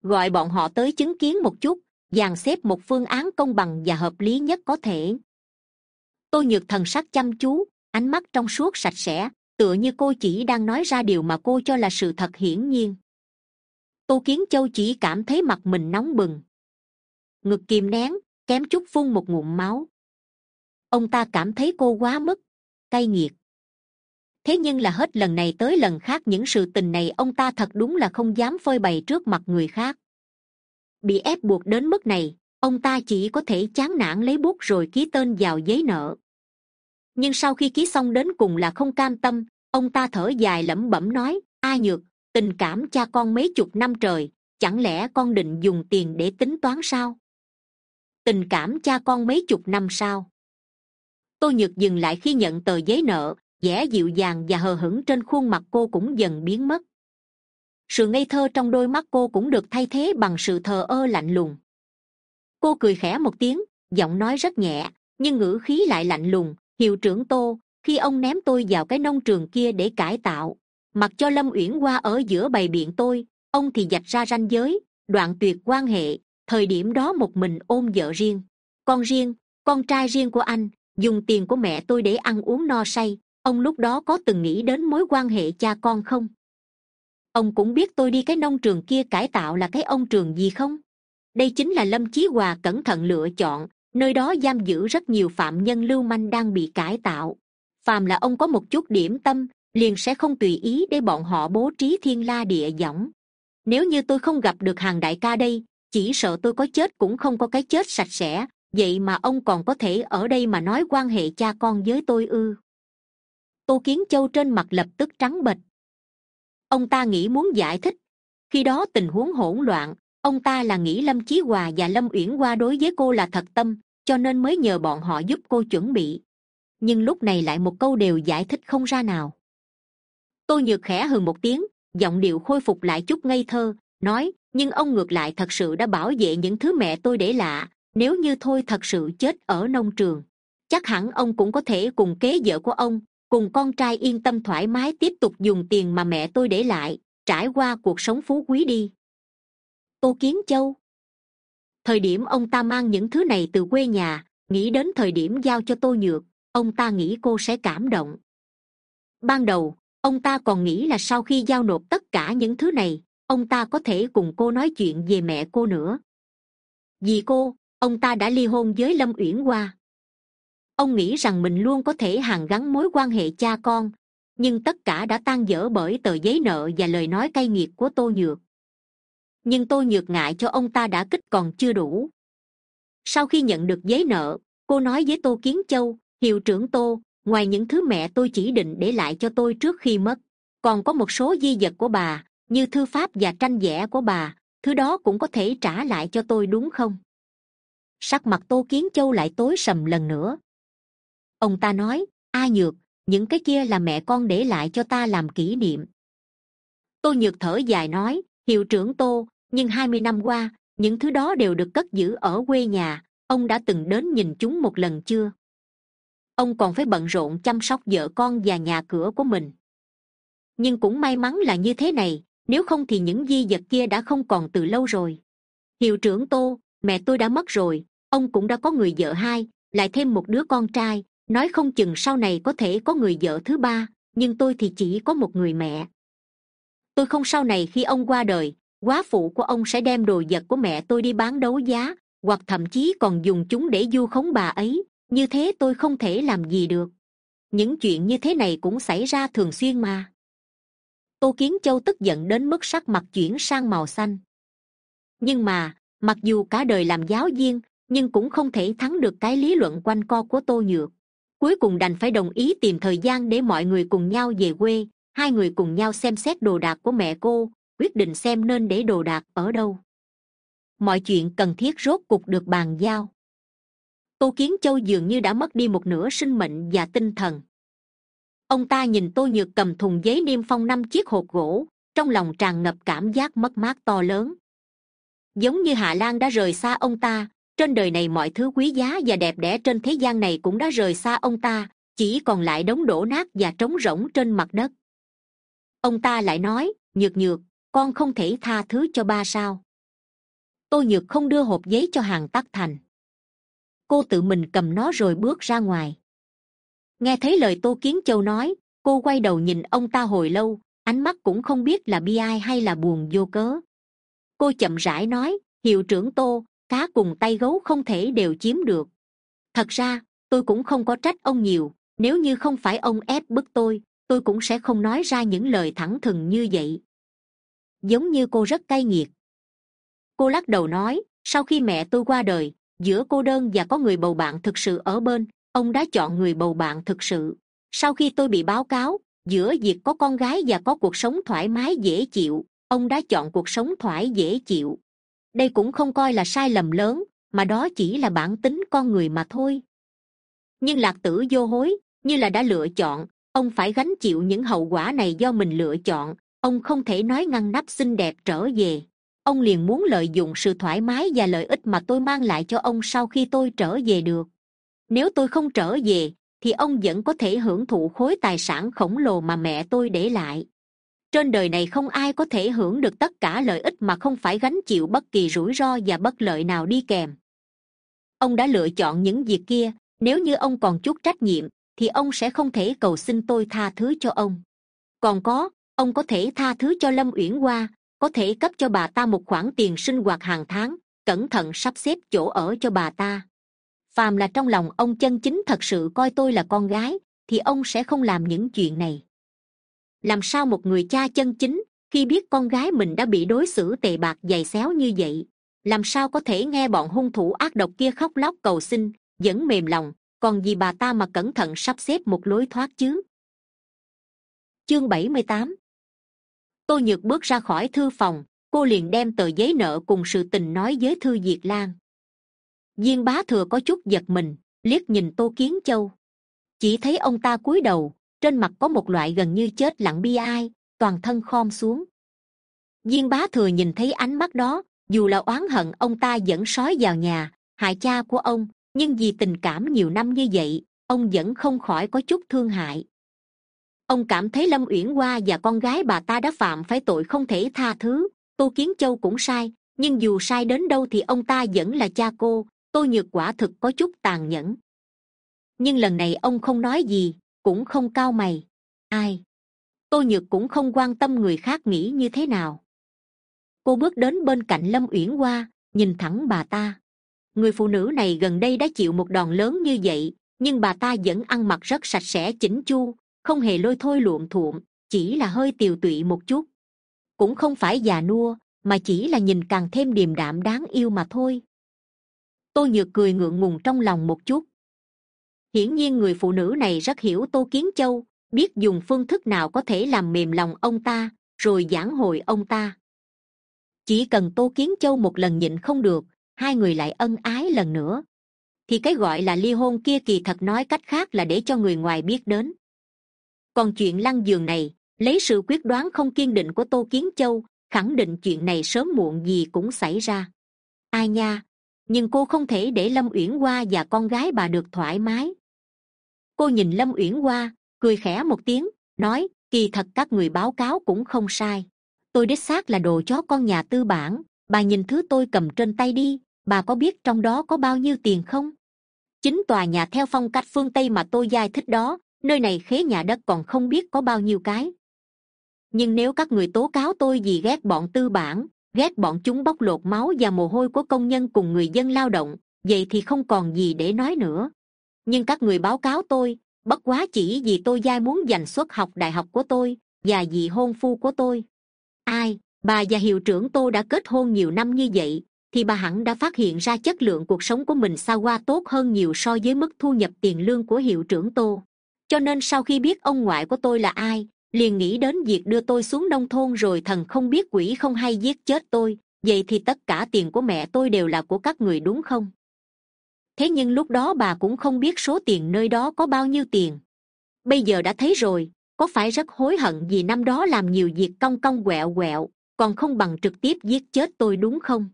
A: Gọi bọn họ tới chứng kiến một chút, dàn xếp một phương án công bằng và hợp lý nhất có thể. Tôi nhược thần sắc chăm chú ánh mắt trong suốt sạch sẽ, tựa như cô chỉ đang nói ra điều mà cô cho là sự thật hiển nhiên. Tô kiến châu chỉ cảm thấy mặt mình nóng bừng. Ngực kìm nén, kém chút phun một ngụm máu. Ông ta cảm thấy cô quá mức, cay nghiệt. Thế nhưng là hết lần này tới lần khác những sự tình này ông ta thật đúng là không dám phơi bày trước mặt người khác. Bị ép buộc đến mức này, ông ta chỉ có thể chán nản lấy bút rồi ký tên vào giấy nợ nhưng sau khi ký xong đến cùng là không cam tâm, ông ta thở dài lẩm bẩm nói, a nhược, tình cảm cha con mấy chục năm trời, chẳng lẽ con định dùng tiền để tính toán sao? Tình cảm cha con mấy chục năm sao? Tôi nhược dừng lại khi nhận tờ giấy nợ, vẻ dịu dàng và hờ hững trên khuôn mặt cô cũng dần biến mất. Sự ngây thơ trong đôi mắt cô cũng được thay thế bằng sự thờ ơ lạnh lùng. Cô cười khẽ một tiếng, giọng nói rất nhẹ, nhưng ngữ khí lại lạnh lùng hiệu trưởng tô, khi ông ném tôi vào cái nông trường kia để cải tạo, mặc cho lâm uyển qua ở giữa bày biện tôi, ông thì dạch ra ranh giới, đoạn tuyệt quan hệ, thời điểm đó một mình ôm vợ riêng. Con riêng, con trai riêng của anh, dùng tiền của mẹ tôi để ăn uống no say, ông lúc đó có từng nghĩ đến mối quan hệ cha con không? Ông cũng biết tôi đi cái nông trường kia cải tạo là cái ông trường gì không? Đây chính là lâm chí hòa cẩn thận lựa chọn nơi đó giam giữ rất nhiều phạm nhân lưu manh đang bị cải tạo. Phàm là ông có một chút điểm tâm, liền sẽ không tùy ý để bọn họ bố trí thiên la địa võng. Nếu như tôi không gặp được hàng đại ca đây, chỉ sợ tôi có chết cũng không có cái chết sạch sẽ, vậy mà ông còn có thể ở đây mà nói quan hệ cha con với tôi ư. Tô kiến châu trên mặt lập tức trắng bệch. Ông ta nghĩ muốn giải thích. Khi đó tình huống hỗn loạn, ông ta là nghĩ lâm chí hòa và lâm uyển qua đối với cô là thật tâm cho nên mới nhờ bọn họ giúp cô chuẩn bị. Nhưng lúc này lại một câu đều giải thích không ra nào. Tôi nhược khẽ hừ một tiếng, giọng điệu khôi phục lại chút ngây thơ, nói, nhưng ông ngược lại thật sự đã bảo vệ những thứ mẹ tôi để lạ, nếu như thôi thật sự chết ở nông trường, chắc hẳn ông cũng có thể cùng kế vợ của ông, cùng con trai yên tâm thoải mái tiếp tục dùng tiền mà mẹ tôi để lại, trải qua cuộc sống phú quý đi. Tô kiến châu thời điểm ông ta mang những thứ này từ quê nhà, nghĩ đến thời điểm giao cho tô nhược, ông ta nghĩ cô sẽ cảm động. Ban đầu, ông ta còn nghĩ là sau khi giao nộp tất cả những thứ này, ông ta có thể cùng cô nói chuyện về mẹ cô nữa. Vì cô, ông ta đã ly hôn với lâm uyển hoa. Ông nghĩ rằng mình luôn có thể hàn gắn mối quan hệ cha con, nhưng tất cả đã tan dở bởi tờ giấy nợ và lời nói cay nghiệt của tô nhược nhưng tôi nhược ngại cho ông ta đã kích còn chưa đủ. Sau khi nhận được giấy nợ, cô nói với tô kiến châu, hiệu trưởng tô, ngoài những thứ mẹ tôi chỉ định để lại cho tôi trước khi mất, còn có một số di vật của bà, như thư pháp và tranh vẽ của bà, thứ đó cũng có thể trả lại cho tôi đúng không? Sắc mặt tô kiến châu lại tối sầm lần nữa. Ông ta nói, a nhược, những cái kia là mẹ con để lại cho ta làm kỷ niệm. Tô nhược thở dài nói, hiệu trưởng tô nhưng hai mươi năm qua, những thứ đó đều được cất giữ ở quê nhà. Ông đã từng đến nhìn chúng một lần chưa? Ông còn phải bận rộn chăm sóc vợ con và nhà cửa của mình. Nhưng cũng may mắn là như thế này, nếu không thì những di vật kia đã không còn từ lâu rồi. Hiệu trưởng tô, mẹ tôi đã mất rồi, ông cũng đã có người vợ hai, lại thêm một đứa con trai. Nói không chừng sau này có thể có người vợ thứ ba, nhưng tôi thì chỉ có một người mẹ. Tôi không sau này khi ông qua đời quá phụ của ông sẽ đem đồ vật của mẹ tôi đi bán đấu giá, hoặc thậm chí còn dùng chúng để du khống bà ấy, như thế tôi không thể làm gì được. Những chuyện như thế này cũng xảy ra thường xuyên mà. Tô kiến châu tức giận đến mức sắc mặt chuyển sang màu xanh. Nhưng mà, mặc dù cả đời làm giáo viên, nhưng cũng không thể thắng được cái lý luận quanh co của tô nhược. Cuối cùng đành phải đồng ý tìm thời gian để mọi người cùng nhau về quê, hai người cùng nhau xem xét đồ đạc của mẹ cô quyết định xem nên để đồ đạc ở đâu. Mọi chuyện cần thiết rốt cục được bàn giao. Tô kiến châu dường như đã mất đi một nửa sinh mệnh và tinh thần. Ông ta nhìn tô nhược cầm thùng giấy niêm phong năm chiếc hộp gỗ, trong lòng tràn ngập cảm giác mất mát to lớn. Giống như hạ lan đã rời xa ông ta, trên đời này mọi thứ quý giá và đẹp đẽ trên thế gian này cũng đã rời xa ông ta, chỉ còn lại đống đổ nát và trống rỗng trên mặt đất. Ông ta lại nói, nhược nhược con không thể tha thứ cho ba sao. Tôi nhược không đưa hộp giấy cho hàng tắc thành. Cô tự mình cầm nó rồi bước ra ngoài. Nghe thấy lời tô kiến châu nói, cô quay đầu nhìn ông ta hồi lâu, ánh mắt cũng không biết là bi ai hay là buồn vô cớ. Cô chậm rãi nói, hiệu trưởng tô, cá cùng tay gấu không thể đều chiếm được. Thật ra, tôi cũng không có trách ông nhiều, nếu như không phải ông ép bức tôi tôi cũng sẽ không nói ra những lời thẳng thừng như vậy giống như cô rất cay nghiệt. Cô lắc đầu nói, sau khi mẹ tôi qua đời, giữa cô đơn và có người bầu bạn thực sự ở bên, ông đã chọn người bầu bạn thực sự. Sau khi tôi bị báo cáo, giữa việc có con gái và có cuộc sống thoải mái dễ chịu, ông đã chọn cuộc sống thoải dễ chịu. Đây cũng không coi là sai lầm lớn, mà đó chỉ là bản tính con người mà thôi. Nhưng lạc tử vô hối, như là đã lựa chọn, ông phải gánh chịu những hậu quả này do mình lựa chọn ông không thể nói ngăn nắp xinh đẹp trở về. Ông liền muốn lợi dụng sự thoải mái và lợi ích mà tôi mang lại cho ông sau khi tôi trở về được. Nếu tôi không trở về, thì ông vẫn có thể hưởng thụ khối tài sản khổng lồ mà mẹ tôi để lại. Trên đời này không ai có thể hưởng được tất cả lợi ích mà không phải gánh chịu bất kỳ rủi ro và bất lợi nào đi kèm. Ông đã lựa chọn những việc kia, nếu như ông còn chút trách nhiệm, thì ông sẽ không thể cầu xin tôi tha thứ cho ông. Còn có ông có thể tha thứ cho lâm uyển hoa, có thể cấp cho bà ta một khoản tiền sinh hoạt hàng tháng, cẩn thận sắp xếp chỗ ở cho bà ta. Phàm là trong lòng ông chân chính thật sự coi tôi là con gái, thì ông sẽ không làm những chuyện này. Làm sao một người cha chân chính, khi biết con gái mình đã bị đối xử tệ bạc dày xéo như vậy, làm sao có thể nghe bọn hung thủ ác độc kia khóc lóc cầu xin, vẫn mềm lòng, còn vì bà ta mà cẩn thận sắp xếp một lối thoát chứ? Chương bảy mươi tám tô nhược bước ra khỏi thư phòng, cô liền đem tờ giấy nợ cùng sự tình nói với thư diệt lan. Viên bá thừa có chút giật mình, liếc nhìn tô kiến châu. Chỉ thấy ông ta cúi đầu, trên mặt có một loại gần như chết lặng bi ai, toàn thân khom xuống. Viên bá thừa nhìn thấy ánh mắt đó, dù là oán hận ông ta dẫn sói vào nhà, hại cha của ông, nhưng vì tình cảm nhiều năm như vậy, ông vẫn không khỏi có chút thương hại ông cảm thấy lâm uyển hoa và con gái bà ta đã phạm phải tội không thể tha thứ. Tô kiến châu cũng sai, nhưng dù sai đến đâu thì ông ta vẫn là cha cô. Tô nhược quả thực có chút tàn nhẫn. Nhưng lần này ông không nói gì, cũng không cao mày. Ai? Tô nhược cũng không quan tâm người khác nghĩ như thế nào. Cô bước đến bên cạnh lâm uyển hoa, nhìn thẳng bà ta. Người phụ nữ này gần đây đã chịu một đòn lớn như vậy, nhưng bà ta vẫn ăn mặc rất sạch sẽ chỉnh chu không hề lôi thôi luộm thuộm, chỉ là hơi tiều tụy một chút. Cũng không phải già nua, mà chỉ là nhìn càng thêm điềm đạm đáng yêu mà thôi. Tô nhược cười ngượng ngùng trong lòng một chút. Hiển nhiên người phụ nữ này rất hiểu tô kiến châu, biết dùng phương thức nào có thể làm mềm lòng ông ta, rồi giảng hồi ông ta. Chỉ cần tô kiến châu một lần nhịn không được, hai người lại ân ái lần nữa. Thì cái gọi là ly hôn kia kỳ thật nói cách khác là để cho người ngoài biết đến còn chuyện lăn giường này, lấy sự quyết đoán không kiên định của tô kiến châu, khẳng định chuyện này sớm muộn gì cũng xảy ra. Ai nha, nhưng cô không thể để lâm uyển hoa và con gái bà được thoải mái. Cô nhìn lâm uyển hoa, cười khẽ một tiếng, nói, kỳ thật các người báo cáo cũng không sai. Tôi đích xác là đồ chó con nhà tư bản, bà nhìn thứ tôi cầm trên tay đi, bà có biết trong đó có bao nhiêu tiền không? Chính tòa nhà theo phong cách phương tây mà tôi giai thích đó nơi này khế nhà đất còn không biết có bao nhiêu cái. Nhưng nếu các người tố cáo tôi vì ghét bọn tư bản, ghét bọn chúng bóc lột máu và mồ hôi của công nhân cùng người dân lao động, vậy thì không còn gì để nói nữa. Nhưng các người báo cáo tôi, bất quá chỉ vì tôi dai muốn giành suất học đại học của tôi và vì hôn phu của tôi. Ai, bà và hiệu trưởng tôi đã kết hôn nhiều năm như vậy, thì bà hẳn đã phát hiện ra chất lượng cuộc sống của mình xa qua tốt hơn nhiều so với mức thu nhập tiền lương của hiệu trưởng tô cho nên sau khi biết ông ngoại của tôi là ai, liền nghĩ đến việc đưa tôi xuống nông thôn rồi thần không biết quỷ không hay giết chết tôi, vậy thì tất cả tiền của mẹ tôi đều là của các người đúng không? Thế nhưng lúc đó bà cũng không biết số tiền nơi đó có bao nhiêu tiền. Bây giờ đã thấy rồi, có phải rất hối hận vì năm đó làm nhiều việc cong cong quẹo quẹo, còn không bằng trực tiếp giết chết tôi đúng không?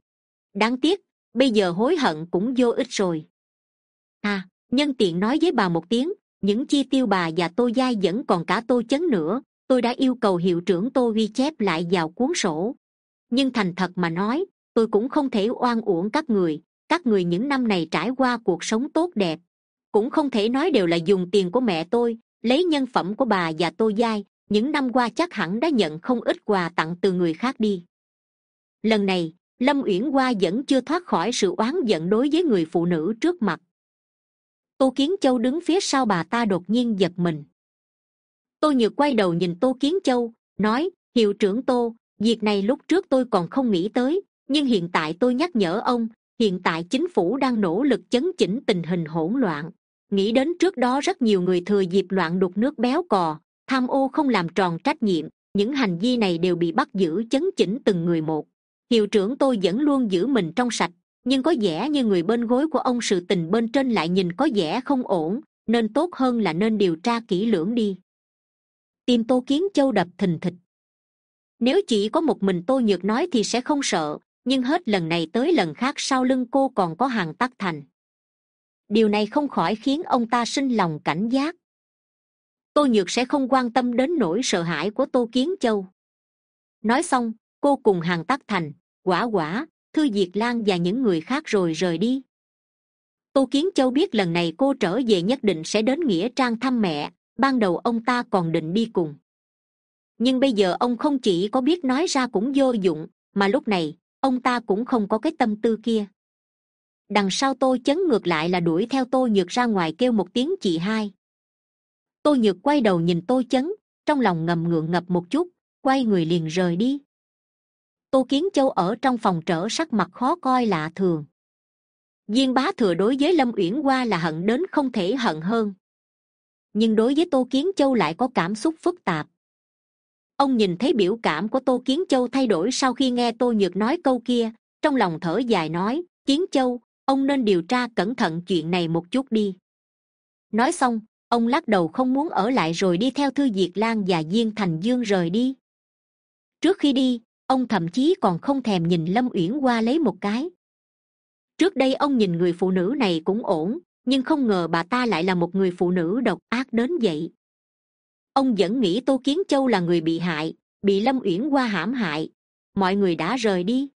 A: Đáng tiếc, bây giờ hối hận cũng vô ích rồi. À nhân tiện nói với bà một tiếng những chi tiêu bà và tô giai vẫn còn cả tô chấn nữa. Tôi đã yêu cầu hiệu trưởng tô ghi chép lại vào cuốn sổ. Nhưng thành thật mà nói, tôi cũng không thể oan uổng các người. Các người những năm này trải qua cuộc sống tốt đẹp. Cũng không thể nói đều là dùng tiền của mẹ tôi, lấy nhân phẩm của bà và tô giai những năm qua chắc hẳn đã nhận không ít quà tặng từ người khác đi. Lần này, lâm uyển hoa vẫn chưa thoát khỏi sự oán giận đối với người phụ nữ trước mặt tô kiến châu đứng phía sau bà ta đột nhiên giật mình. Tô nhược quay đầu nhìn tô kiến châu, nói, hiệu trưởng tô, việc này lúc trước tôi còn không nghĩ tới, nhưng hiện tại tôi nhắc nhở ông, hiện tại chính phủ đang nỗ lực chấn chỉnh tình hình hỗn loạn. Nghĩ đến trước đó rất nhiều người thừa dịp loạn đục nước béo cò, tham ô không làm tròn trách nhiệm, những hành vi này đều bị bắt giữ chấn chỉnh từng người một. Hiệu trưởng tôi vẫn luôn giữ mình trong sạch nhưng có vẻ như người bên gối của ông sự tình bên trên lại nhìn có vẻ không ổn, nên tốt hơn là nên điều tra kỹ lưỡng đi. Tim tô kiến châu đập thình thịch. Nếu chỉ có một mình tô nhược nói thì sẽ không sợ, nhưng hết lần này tới lần khác sau lưng cô còn có hàng tắc thành. Điều này không khỏi khiến ông ta sinh lòng cảnh giác. Tô nhược sẽ không quan tâm đến nỗi sợ hãi của tô kiến châu. Nói xong, cô cùng hàng tắc thành, quả quả thư diệt lan và những người khác rồi rời đi. Tô kiến châu biết lần này cô trở về nhất định sẽ đến nghĩa trang thăm mẹ, ban đầu ông ta còn định đi cùng. Nhưng bây giờ ông không chỉ có biết nói ra cũng vô dụng, mà lúc này, ông ta cũng không có cái tâm tư kia. Đằng sau tôi chấn ngược lại là đuổi theo tôi nhược ra ngoài kêu một tiếng chị hai. Tôi nhược quay đầu nhìn tôi chấn, trong lòng ngầm ngượng ngập một chút, quay người liền rời đi tô kiến châu ở trong phòng trở sắc mặt khó coi lạ thường. Viên bá thừa đối với lâm uyển hoa là hận đến không thể hận hơn. Nhưng đối với tô kiến châu lại có cảm xúc phức tạp. Ông nhìn thấy biểu cảm của tô kiến châu thay đổi sau khi nghe tô nhược nói câu kia, trong lòng thở dài nói, kiến châu, ông nên điều tra cẩn thận chuyện này một chút đi. Nói xong, ông lắc đầu không muốn ở lại rồi đi theo thư diệt lan và diên thành dương rời đi. Trước khi đi ông thậm chí còn không thèm nhìn lâm uyển Qua lấy một cái. Trước đây ông nhìn người phụ nữ này cũng ổn, nhưng không ngờ bà ta lại là một người phụ nữ độc ác đến vậy. Ông vẫn nghĩ tô kiến châu là người bị hại, bị lâm uyển Qua hãm hại. Mọi người đã rời đi.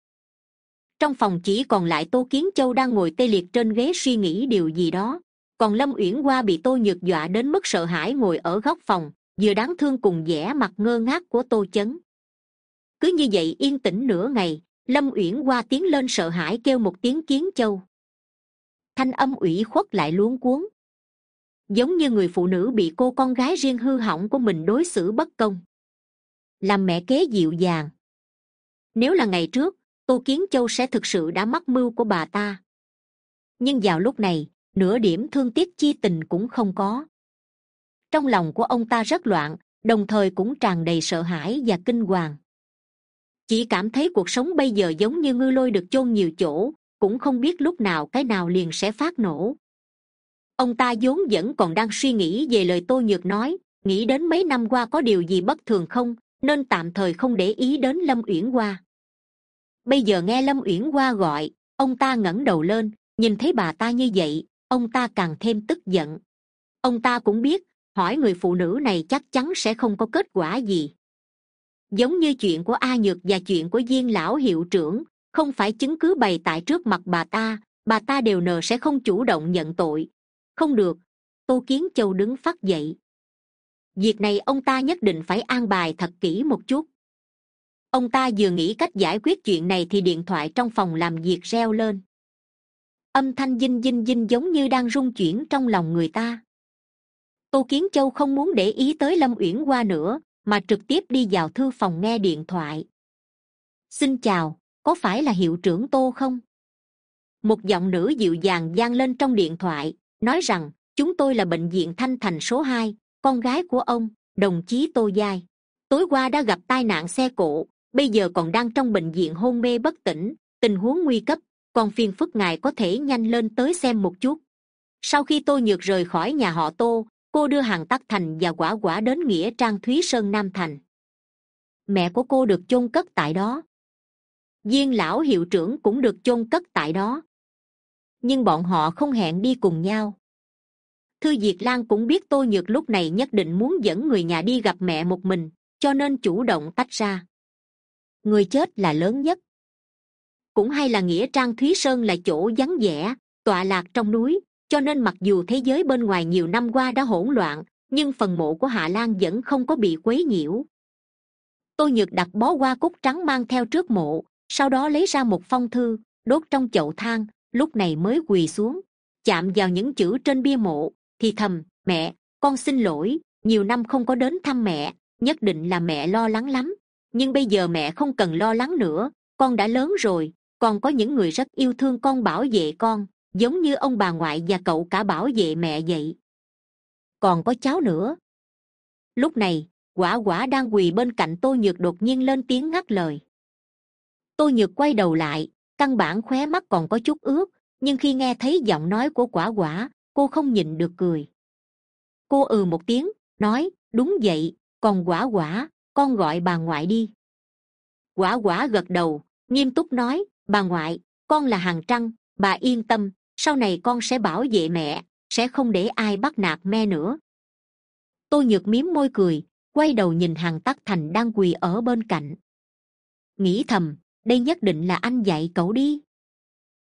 A: Trong phòng chỉ còn lại tô kiến châu đang ngồi tê liệt trên ghế suy nghĩ điều gì đó. Còn lâm uyển Qua bị tô nhược dọa đến mức sợ hãi ngồi ở góc phòng, vừa đáng thương cùng vẻ mặt ngơ ngác của tô chấn cứ như vậy yên tĩnh nửa ngày, lâm uyển qua tiến lên sợ hãi kêu một tiếng kiến châu. Thanh âm ủy khuất lại luống cuống giống như người phụ nữ bị cô con gái riêng hư hỏng của mình đối xử bất công. Làm mẹ kế dịu dàng. Nếu là ngày trước, tô kiến châu sẽ thực sự đã mắc mưu của bà ta. Nhưng vào lúc này, nửa điểm thương tiếc chi tình cũng không có. Trong lòng của ông ta rất loạn, đồng thời cũng tràn đầy sợ hãi và kinh hoàng chỉ cảm thấy cuộc sống bây giờ giống như ngư lôi được chôn nhiều chỗ, cũng không biết lúc nào cái nào liền sẽ phát nổ. Ông ta vốn vẫn còn đang suy nghĩ về lời tô nhược nói, nghĩ đến mấy năm qua có điều gì bất thường không, nên tạm thời không để ý đến lâm uyển hoa. Bây giờ nghe lâm uyển hoa gọi, ông ta ngẩng đầu lên, nhìn thấy bà ta như vậy, ông ta càng thêm tức giận. Ông ta cũng biết, hỏi người phụ nữ này chắc chắn sẽ không có kết quả gì giống như chuyện của a nhược và chuyện của viên lão hiệu trưởng, không phải chứng cứ bày tại trước mặt bà ta bà ta đều nờ sẽ không chủ động nhận tội. Không được. Tô kiến châu đứng phát dậy. Việc này ông ta nhất định phải an bài thật kỹ một chút. Ông ta vừa nghĩ cách giải quyết chuyện này thì điện thoại trong phòng làm việc reo lên. Âm thanh dinh dinh dinh giống như đang rung chuyển trong lòng người ta. Tô kiến châu không muốn để ý tới lâm uyển hoa nữa mà trực tiếp đi vào thư phòng nghe điện thoại. Xin chào, có phải là hiệu trưởng tô không? Một giọng nữ dịu dàng vang lên trong điện thoại, nói rằng, chúng tôi là bệnh viện thanh thành số hai, con gái của ông, đồng chí tô giai. Tối qua đã gặp tai nạn xe cộ, bây giờ còn đang trong bệnh viện hôn mê bất tỉnh, tình huống nguy cấp, còn phiền phức ngài có thể nhanh lên tới xem một chút. Sau khi tôi nhược rời khỏi nhà họ tô cô đưa hàng tắc thành và quả quả đến nghĩa trang thúy sơn, nam thành. Mẹ của cô được chôn cất tại đó. Viên lão hiệu trưởng cũng được chôn cất tại đó. Nhưng bọn họ không hẹn đi cùng nhau. Thư diệt lan cũng biết tô nhược lúc này nhất định muốn dẫn người nhà đi gặp mẹ một mình, cho nên chủ động tách ra. Người chết là lớn nhất. Cũng hay là nghĩa trang thúy sơn là chỗ vắng vẻ, tọa lạc trong núi cho nên mặc dù thế giới bên ngoài nhiều năm qua đã hỗn loạn, nhưng phần mộ của hạ lan vẫn không có bị quấy nhiễu. Tôi nhược đặt bó hoa cúc trắng mang theo trước mộ, sau đó lấy ra một phong thư, đốt trong chậu than, lúc này mới quỳ xuống. Chạm vào những chữ trên bia mộ, thì thầm, mẹ, con xin lỗi, nhiều năm không có đến thăm mẹ, nhất định là mẹ lo lắng lắm. Nhưng bây giờ mẹ không cần lo lắng nữa, con đã lớn rồi, còn có những người rất yêu thương con bảo vệ con giống như ông bà ngoại và cậu cả bảo vệ mẹ vậy. Còn có cháu nữa. Lúc này, quả quả đang quỳ bên cạnh tôi nhược đột nhiên lên tiếng ngắt lời. Tôi nhược quay đầu lại, căn bản khóe mắt còn có chút ướt, nhưng khi nghe thấy giọng nói của quả quả, cô không nhìn được cười. Cô ừ một tiếng, nói, đúng vậy, còn quả quả, con gọi bà ngoại đi. Quả quả gật đầu, nghiêm túc nói, bà ngoại, con là hàng trăng, bà yên tâm sau này con sẽ bảo vệ mẹ, sẽ không để ai bắt nạt me nữa. Tôi nhược miếm môi cười, quay đầu nhìn hàng tắc thành đang quỳ ở bên cạnh. Nghĩ thầm, đây nhất định là anh dạy cậu đi.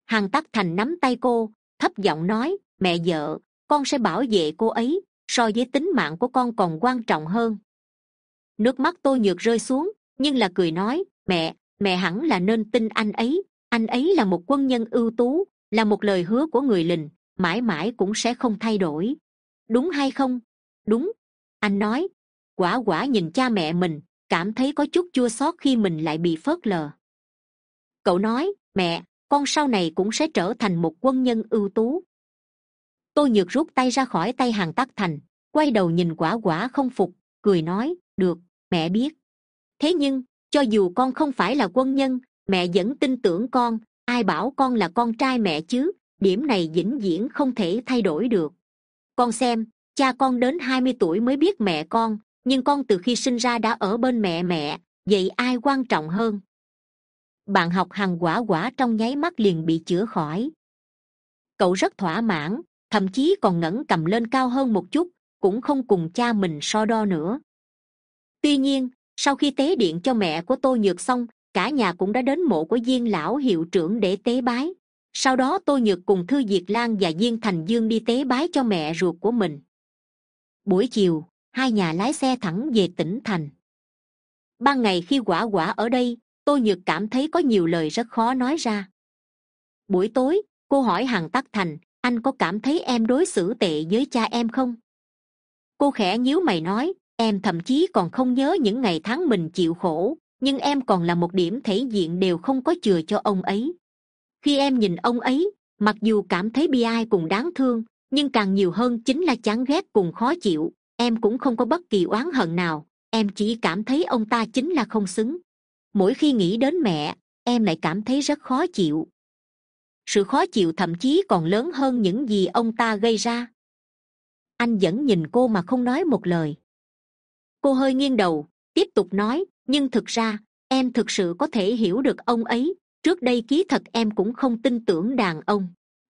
A: Hàng tắc thành nắm tay cô, thấp giọng nói, mẹ vợ, con sẽ bảo vệ cô ấy, so với tính mạng của con còn quan trọng hơn. Nước mắt tôi nhược rơi xuống, nhưng là cười nói, mẹ mẹ hẳn là nên tin anh ấy anh ấy là một quân nhân ưu tú là một lời hứa của người lình, mãi mãi cũng sẽ không thay đổi. Đúng hay không? Đúng. Anh nói. Quả quả nhìn cha mẹ mình, cảm thấy có chút chua xót khi mình lại bị phớt lờ. Cậu nói, mẹ, con sau này cũng sẽ trở thành một quân nhân ưu tú. Tôi nhược rút tay ra khỏi tay hàng tắc thành, quay đầu nhìn quả quả không phục, cười nói, được, mẹ biết. Thế nhưng, cho dù con không phải là quân nhân, mẹ vẫn tin tưởng con ai bảo con là con trai mẹ chứ? Điểm này vĩnh viễn không thể thay đổi được. Con xem, cha con đến hai mươi tuổi mới biết mẹ con, nhưng con từ khi sinh ra đã ở bên mẹ mẹ, vậy ai quan trọng hơn? Bạn học hằng quả quả trong nháy mắt liền bị chữa khỏi. Cậu rất thỏa mãn, thậm chí còn ngẩng cầm lên cao hơn một chút, cũng không cùng cha mình so đo nữa. Tuy nhiên, sau khi tế điện cho mẹ của tôi nhược xong cả nhà cũng đã đến mộ của diên lão hiệu trưởng để tế bái. Sau đó tôi nhược cùng thư diệt lan và diên thành dương đi tế bái cho mẹ ruột của mình. Buổi chiều, hai nhà lái xe thẳng về tỉnh thành. Ban ngày khi quả quả ở đây tôi nhược cảm thấy có nhiều lời rất khó nói ra. Buổi tối, cô hỏi hằng tắc thành, anh có cảm thấy em đối xử tệ với cha em không? Cô khẽ nhíu mày nói, em thậm chí còn không nhớ những ngày tháng mình chịu khổ nhưng em còn là một điểm thể diện đều không có chừa cho ông ấy. Khi em nhìn ông ấy, mặc dù cảm thấy bi ai cùng đáng thương, nhưng càng nhiều hơn chính là chán ghét cùng khó chịu. Em cũng không có bất kỳ oán hận nào, em chỉ cảm thấy ông ta chính là không xứng. Mỗi khi nghĩ đến mẹ, em lại cảm thấy rất khó chịu. Sự khó chịu thậm chí còn lớn hơn những gì ông ta gây ra. Anh vẫn nhìn cô mà không nói một lời. Cô hơi nghiêng đầu, tiếp tục nói nhưng thực ra, em thực sự có thể hiểu được ông ấy. Trước đây ký thật em cũng không tin tưởng đàn ông.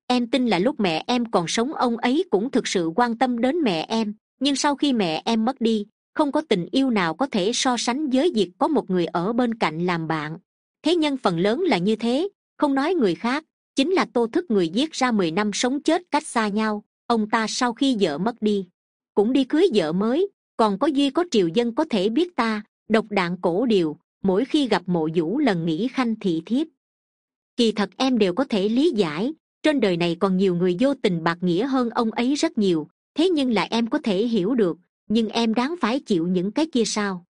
A: Em tin là lúc mẹ em còn sống, ông ấy cũng thực sự quan tâm đến mẹ em. Nhưng sau khi mẹ em mất đi, không có tình yêu nào có thể so sánh với việc có một người ở bên cạnh làm bạn. Thế nhân phần lớn là như thế. Không nói người khác, chính là tô thức người giết ra mười năm sống chết cách xa nhau. Ông ta sau khi vợ mất đi, cũng đi cưới vợ mới. Còn có duy, có triều dân có thể biết ta độc đạn cổ điều mỗi khi gặp mộ vũ lần nghĩ khanh thị thiếp. Kỳ thật em đều có thể lý giải, trên đời này còn nhiều người vô tình bạc nghĩa hơn ông ấy rất nhiều, thế nhưng là em có thể hiểu được, nhưng em đáng phải chịu những cái kia sao?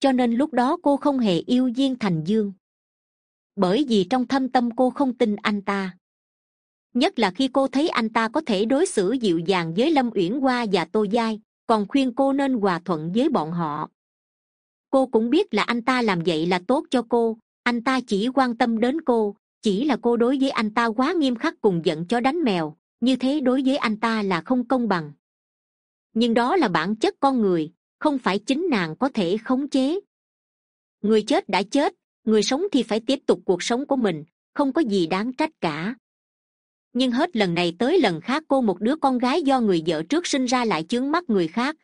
A: Cho nên lúc đó cô không hề yêu duyên thành dương. Bởi vì trong thâm tâm cô không tin anh ta. Nhất là khi cô thấy anh ta có thể đối xử dịu dàng với lâm uyển hoa và tô giai, còn khuyên cô nên hòa thuận với bọn họ cô cũng biết là anh ta làm vậy là tốt cho cô. Anh ta chỉ quan tâm đến cô, chỉ là cô đối với anh ta quá nghiêm khắc cùng giận cho đánh mèo. Như thế đối với anh ta là không công bằng. Nhưng đó là bản chất con người, không phải chính nàng có thể khống chế. Người chết đã chết, người sống thì phải tiếp tục cuộc sống của mình, không có gì đáng trách cả. Nhưng hết lần này tới lần khác cô một đứa con gái do người vợ trước sinh ra lại chướng mắt người khác.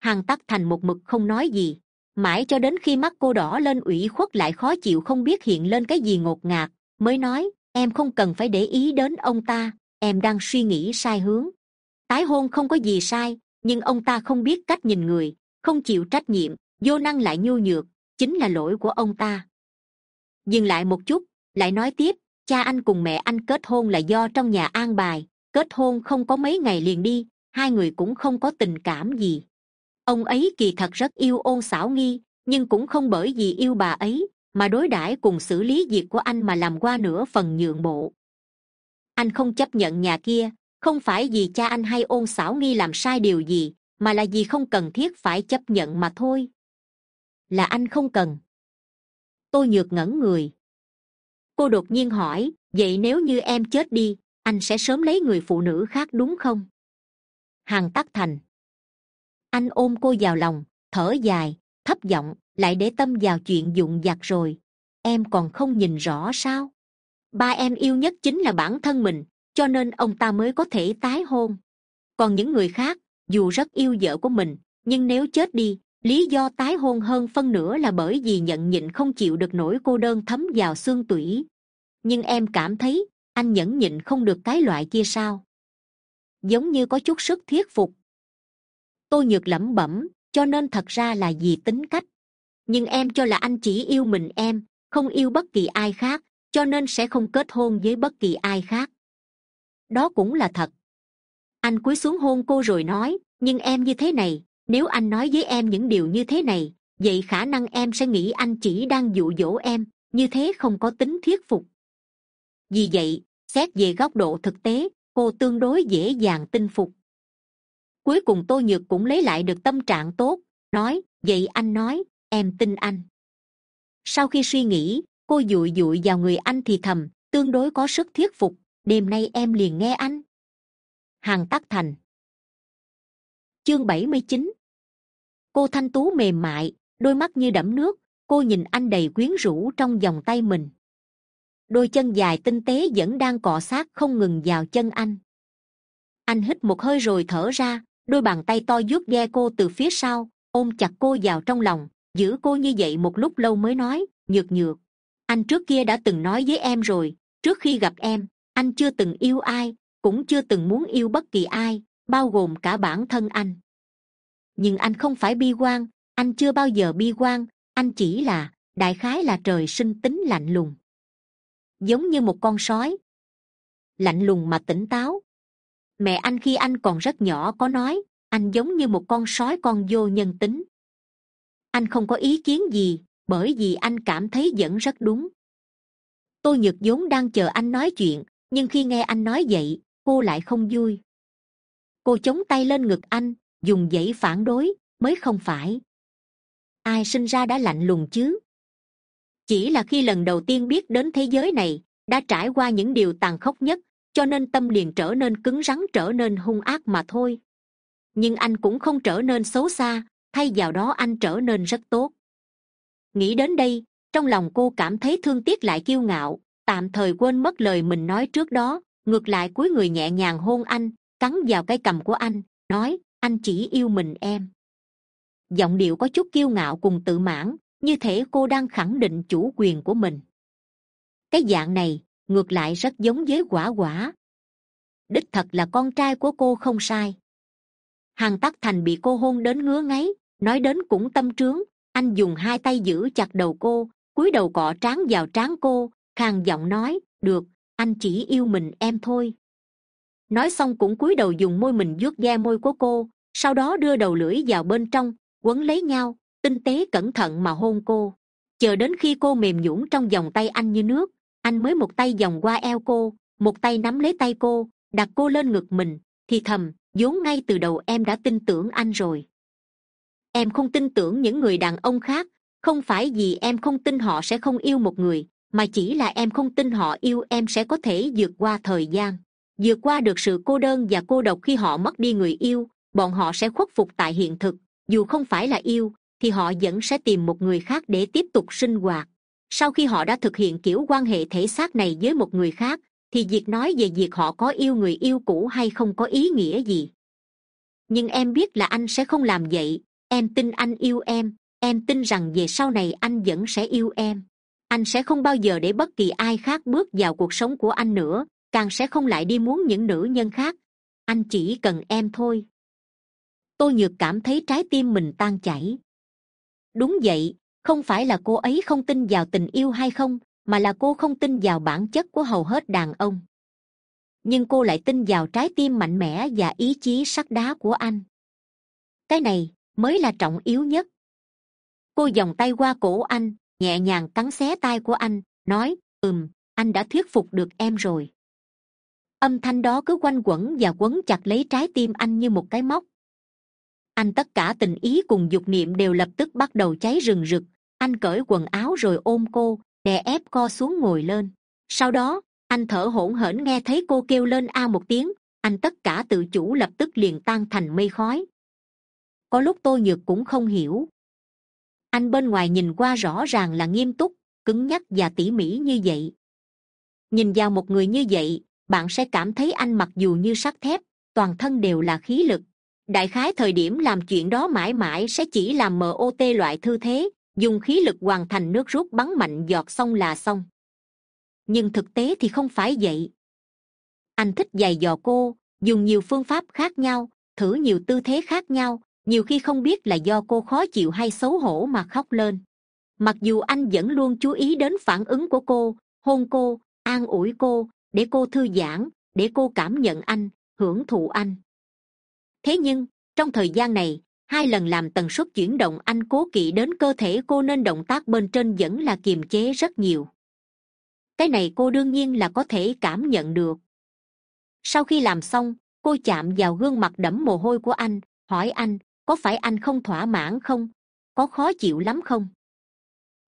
A: Hàn tắc thành một mực không nói gì mãi cho đến khi mắt cô đỏ lên ủy khuất lại khó chịu không biết hiện lên cái gì ngột ngạt, mới nói, em không cần phải để ý đến ông ta, em đang suy nghĩ sai hướng. Tái hôn không có gì sai, nhưng ông ta không biết cách nhìn người, không chịu trách nhiệm, vô năng lại nhu nhược, chính là lỗi của ông ta. Dừng lại một chút, lại nói tiếp, cha anh cùng mẹ anh kết hôn là do trong nhà an bài, kết hôn không có mấy ngày liền đi, hai người cũng không có tình cảm gì ông ấy kỳ thật rất yêu ôn xảo nghi, nhưng cũng không bởi vì yêu bà ấy, mà đối đãi cùng xử lý việc của anh mà làm qua nửa phần nhượng bộ. Anh không chấp nhận nhà kia, không phải vì cha anh hay ôn xảo nghi làm sai điều gì, mà là vì không cần thiết phải chấp nhận mà thôi. Là anh không cần. Tôi nhược ngẩn người. Cô đột nhiên hỏi, vậy nếu như em chết đi, anh sẽ sớm lấy người phụ nữ khác đúng không? Hằng tắc thành anh ôm cô vào lòng, thở dài, thấp giọng, lại để tâm vào chuyện dụng vặt rồi. Em còn không nhìn rõ sao? Ba em yêu nhất chính là bản thân mình, cho nên ông ta mới có thể tái hôn. Còn những người khác, dù rất yêu vợ của mình, nhưng nếu chết đi, lý do tái hôn hơn phân nửa là bởi vì nhận nhịn không chịu được nỗi cô đơn thấm vào xương tủy. Nhưng em cảm thấy, anh nhẫn nhịn không được cái loại kia sao? Giống như có chút sức thuyết phục tôi nhược lẩm bẩm, cho nên thật ra là vì tính cách. Nhưng em cho là anh chỉ yêu mình em, không yêu bất kỳ ai khác, cho nên sẽ không kết hôn với bất kỳ ai khác. Đó cũng là thật. Anh cúi xuống hôn cô rồi nói, nhưng em như thế này, nếu anh nói với em những điều như thế này, vậy khả năng em sẽ nghĩ anh chỉ đang dụ dỗ em, như thế không có tính thuyết phục. Vì vậy, xét về góc độ thực tế, cô tương đối dễ dàng tin phục cuối cùng tôi nhược cũng lấy lại được tâm trạng tốt, nói, vậy anh nói, em tin anh. Sau khi suy nghĩ, cô dụi dụi vào người anh thì thầm, tương đối có sức thuyết phục, đêm nay em liền nghe anh. Hàng tắc thành chương bảy mươi chín cô thanh tú mềm mại, đôi mắt như đẫm nước, cô nhìn anh đầy quyến rũ trong vòng tay mình. Đôi chân dài tinh tế vẫn đang cọ sát không ngừng vào chân anh. Anh hít một hơi rồi thở ra đôi bàn tay to vuốt ghe cô từ phía sau, ôm chặt cô vào trong lòng, giữ cô như vậy một lúc lâu mới nói, nhược nhược, anh trước kia đã từng nói với em rồi, trước khi gặp em, anh chưa từng yêu ai, cũng chưa từng muốn yêu bất kỳ ai, bao gồm cả bản thân anh. Nhưng anh không phải bi quan, anh chưa bao giờ bi quan, anh chỉ là, đại khái là trời sinh tính lạnh lùng. Giống như một con sói. Lạnh lùng mà tỉnh táo mẹ anh khi anh còn rất nhỏ có nói, anh giống như một con sói con vô nhân tính. Anh không có ý kiến gì, bởi vì anh cảm thấy vẫn rất đúng. Tôi nhược vốn đang chờ anh nói chuyện, nhưng khi nghe anh nói vậy, cô lại không vui. Cô chống tay lên ngực anh, dùng dãy phản đối, mới không phải. Ai sinh ra đã lạnh lùng chứ? Chỉ là khi lần đầu tiên biết đến thế giới này, đã trải qua những điều tàn khốc nhất cho nên tâm liền trở nên cứng rắn, trở nên hung ác mà thôi. Nhưng anh cũng không trở nên xấu xa, thay vào đó anh trở nên rất tốt. Nghĩ đến đây, trong lòng cô cảm thấy thương tiếc lại kiêu ngạo, tạm thời quên mất lời mình nói trước đó. Ngược lại cúi người nhẹ nhàng hôn anh, cắn vào cái cằm của anh, nói, anh chỉ yêu mình em. Giọng điệu có chút kiêu ngạo cùng tự mãn, như thể cô đang khẳng định chủ quyền của mình. Cái dạng này ngược lại rất giống với quả quả. Đích thật là con trai của cô không sai. Hàn tắc thành bị cô hôn đến ngứa ngáy, nói đến cũng tâm trướng. Anh dùng hai tay giữ chặt đầu cô, cúi đầu cọ trán vào trán cô, khàn giọng nói, được, anh chỉ yêu mình em thôi. Nói xong cũng cúi đầu dùng môi mình vuốt ve môi của cô, sau đó đưa đầu lưỡi vào bên trong, quấn lấy nhau, tinh tế cẩn thận mà hôn cô. Chờ đến khi cô mềm nhũn trong vòng tay anh như nước anh mới một tay vòng qua eo cô, một tay nắm lấy tay cô, đặt cô lên ngực mình, thì thầm, vốn ngay từ đầu em đã tin tưởng anh rồi. Em không tin tưởng những người đàn ông khác, không phải vì em không tin họ sẽ không yêu một người, mà chỉ là em không tin họ yêu em sẽ có thể vượt qua thời gian, vượt qua được sự cô đơn và cô độc khi họ mất đi người yêu, bọn họ sẽ khuất phục tại hiện thực, dù không phải là yêu, thì họ vẫn sẽ tìm một người khác để tiếp tục sinh hoạt sau khi họ đã thực hiện kiểu quan hệ thể xác này với một người khác, thì việc nói về việc họ có yêu người yêu cũ hay không có ý nghĩa gì. Nhưng em biết là anh sẽ không làm vậy. Em tin anh yêu em. Em tin rằng về sau này anh vẫn sẽ yêu em. Anh sẽ không bao giờ để bất kỳ ai khác bước vào cuộc sống của anh nữa, càng sẽ không lại đi muốn những nữ nhân khác. Anh chỉ cần em thôi. Tôi nhược cảm thấy trái tim mình tan chảy. Đúng vậy không phải là cô ấy không tin vào tình yêu hay không, mà là cô không tin vào bản chất của hầu hết đàn ông. Nhưng cô lại tin vào trái tim mạnh mẽ và ý chí sắt đá của anh. Cái này mới là trọng yếu nhất. Cô vòng tay qua cổ anh, nhẹ nhàng cắn xé tay của anh, nói, ừm, anh đã thuyết phục được em rồi. Âm thanh đó cứ quanh quẩn và quấn chặt lấy trái tim anh như một cái móc. Anh tất cả tình ý cùng dục niệm đều lập tức bắt đầu cháy rừng rực anh cởi quần áo rồi ôm cô, đè ép co xuống ngồi lên. Sau đó, anh thở hổn hển nghe thấy cô kêu lên a một tiếng, anh tất cả tự chủ lập tức liền tan thành mây khói. Có lúc tôi nhược cũng không hiểu. Anh bên ngoài nhìn qua rõ ràng là nghiêm túc, cứng nhắc và tỉ mỉ như vậy. Nhìn vào một người như vậy, bạn sẽ cảm thấy anh mặc dù như sắt thép, toàn thân đều là khí lực. Đại khái thời điểm làm chuyện đó mãi mãi sẽ chỉ làm mot loại thư thế dùng khí lực hoàn thành nước rút bắn mạnh giọt xong là xong. Nhưng thực tế thì không phải vậy. Anh thích giày dò cô, dùng nhiều phương pháp khác nhau, thử nhiều tư thế khác nhau, nhiều khi không biết là do cô khó chịu hay xấu hổ mà khóc lên. Mặc dù anh vẫn luôn chú ý đến phản ứng của cô, hôn cô, an ủi cô, để cô thư giãn, để cô cảm nhận anh, hưởng thụ anh. Thế nhưng, trong thời gian này hai lần làm tần suất chuyển động anh cố kỵ đến cơ thể cô nên động tác bên trên vẫn là kiềm chế rất nhiều. Cái này cô đương nhiên là có thể cảm nhận được. Sau khi làm xong, cô chạm vào gương mặt đẫm mồ hôi của anh, hỏi anh, có phải anh không thỏa mãn không? Có khó chịu lắm không?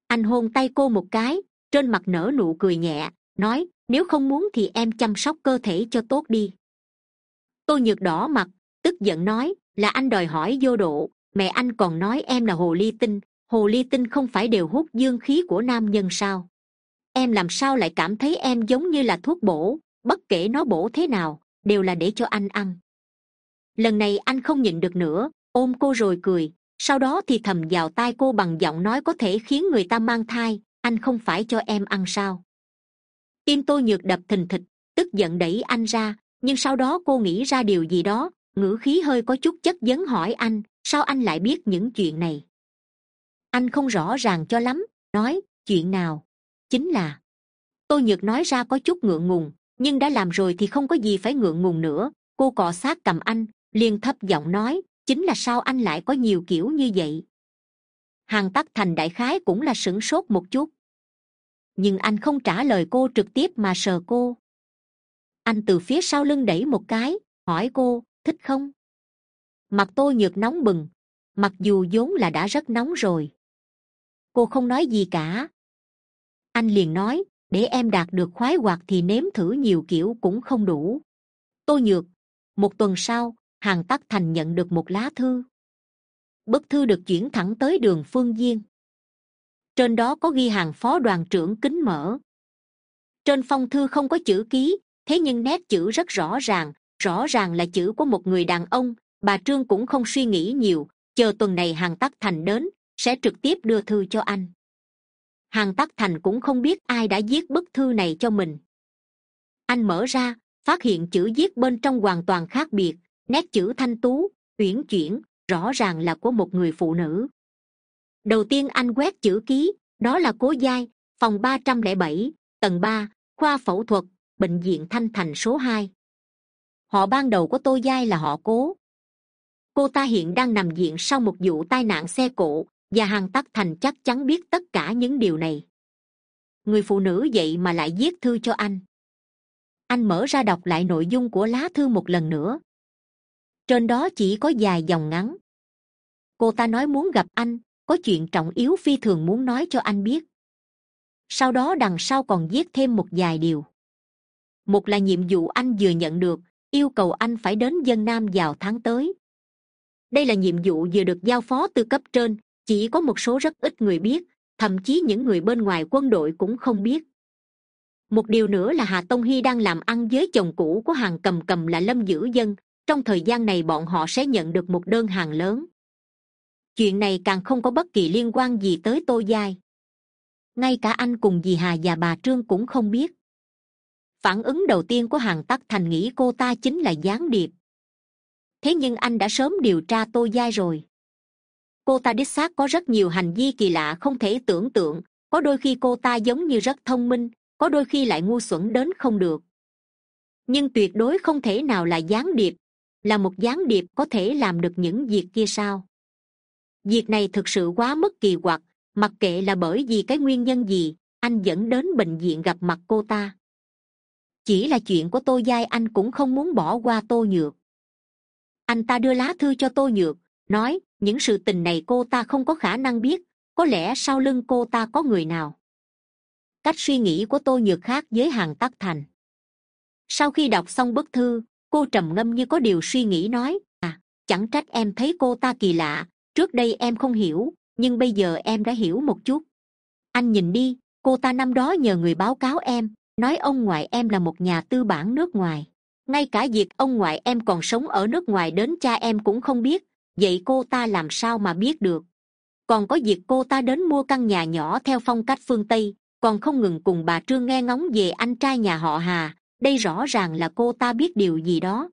A: Anh hôn tay cô một cái, trên mặt nở nụ cười nhẹ, nói, nếu không muốn thì em chăm sóc cơ thể cho tốt đi. Tôi nhược đỏ mặt, tức giận nói là anh đòi hỏi vô độ. Mẹ anh còn nói em là hồ ly tinh. Hồ ly tinh không phải đều hút dương khí của nam nhân sao? Em làm sao lại cảm thấy em giống như là thuốc bổ? Bất kể nó bổ thế nào, đều là để cho anh ăn. Lần này anh không nhịn được nữa, ôm cô rồi cười. Sau đó thì thầm vào tai cô bằng giọng nói có thể khiến người ta mang thai, anh không phải cho em ăn sao? Tim tôi nhược đập thình thịch, tức giận đẩy anh ra, nhưng sau đó cô nghĩ ra điều gì đó ngữ khí hơi có chút chất vấn hỏi anh, sao anh lại biết những chuyện này? Anh không rõ ràng cho lắm, nói, chuyện nào? Chính là tôi nhược nói ra có chút ngượng ngùng, nhưng đã làm rồi thì không có gì phải ngượng ngùng nữa. Cô cọ sát cầm anh, liền thấp giọng nói, chính là sao anh lại có nhiều kiểu như vậy? Hàng tắc thành đại khái cũng là sửng sốt một chút. Nhưng anh không trả lời cô trực tiếp mà sờ cô. Anh từ phía sau lưng đẩy một cái, hỏi cô thích không? Mặt tôi nhược nóng bừng. Mặc dù vốn là đã rất nóng rồi. Cô không nói gì cả. Anh liền nói, để em đạt được khoái hoạt thì nếm thử nhiều kiểu cũng không đủ. Tôi nhược. Một tuần sau hàng tắc thành nhận được một lá thư. Bức thư được chuyển thẳng tới đường phương diên. Trên đó có ghi hàng phó đoàn trưởng kính mở. Trên phong thư không có chữ ký, thế nhưng nét chữ rất rõ ràng rõ ràng là chữ của một người đàn ông, bà trương cũng không suy nghĩ nhiều, chờ tuần này hàng tắc thành đến, sẽ trực tiếp đưa thư cho anh. Hàng tắc thành cũng không biết ai đã viết bức thư này cho mình. Anh mở ra, phát hiện chữ viết bên trong hoàn toàn khác biệt, nét chữ thanh tú, uyển chuyển, rõ ràng là của một người phụ nữ. Đầu tiên anh quét chữ ký, đó là cố giai, phòng ba trăm lẻ bảy, tầng ba, khoa phẫu thuật, bệnh viện thanh thành số hai họ ban đầu của tô giai là họ cố. Cô ta hiện đang nằm viện sau một vụ tai nạn xe cộ, và hàng tắc thành chắc chắn biết tất cả những điều này. Người phụ nữ vậy mà lại viết thư cho anh. Anh mở ra đọc lại nội dung của lá thư một lần nữa. Trên đó chỉ có vài dòng ngắn. Cô ta nói muốn gặp anh, có chuyện trọng yếu phi thường muốn nói cho anh biết. Sau đó đằng sau còn viết thêm một vài điều. Một là nhiệm vụ anh vừa nhận được yêu cầu anh phải đến dân nam vào tháng tới. Đây là nhiệm vụ vừa được giao phó từ cấp trên, chỉ có một số rất ít người biết, thậm chí những người bên ngoài quân đội cũng không biết. Một điều nữa là hà tông hy đang làm ăn với chồng cũ của hàng cầm cầm là lâm dữ dân, trong thời gian này bọn họ sẽ nhận được một đơn hàng lớn. Chuyện này càng không có bất kỳ liên quan gì tới tô giai. Ngay cả anh cùng dì hà và bà trương cũng không biết phản ứng đầu tiên của hàng tắc thành nghĩ cô ta chính là gián điệp. Thế nhưng anh đã sớm điều tra tô giai rồi. Cô ta đích xác có rất nhiều hành vi kỳ lạ không thể tưởng tượng, có đôi khi cô ta giống như rất thông minh, có đôi khi lại ngu xuẩn đến không được. Nhưng tuyệt đối không thể nào là gián điệp, là một gián điệp có thể làm được những việc kia sao? Việc này thực sự quá mất kỳ quặc, mặc kệ là bởi vì cái nguyên nhân gì, anh dẫn đến bệnh viện gặp mặt cô ta chỉ là chuyện của tô giai, anh cũng không muốn bỏ qua tô nhược. Anh ta đưa lá thư cho tô nhược, nói, những sự tình này cô ta không có khả năng biết, có lẽ sau lưng cô ta có người nào. Cách suy nghĩ của tô nhược khác với hàng tắc thành. Sau khi đọc xong bức thư, cô trầm ngâm như có điều suy nghĩ nói à chẳng trách em thấy cô ta kỳ lạ, trước đây em không hiểu, nhưng bây giờ em đã hiểu một chút. Anh nhìn đi, cô ta năm đó nhờ người báo cáo em nói ông ngoại em là một nhà tư bản nước ngoài. Ngay cả việc ông ngoại em còn sống ở nước ngoài đến cha em cũng không biết. Vậy cô ta làm sao mà biết được? Còn có việc cô ta đến mua căn nhà nhỏ theo phong cách phương tây. Còn không ngừng cùng bà trương nghe ngóng về anh trai nhà họ hà. Đây rõ ràng là cô ta biết điều gì đó.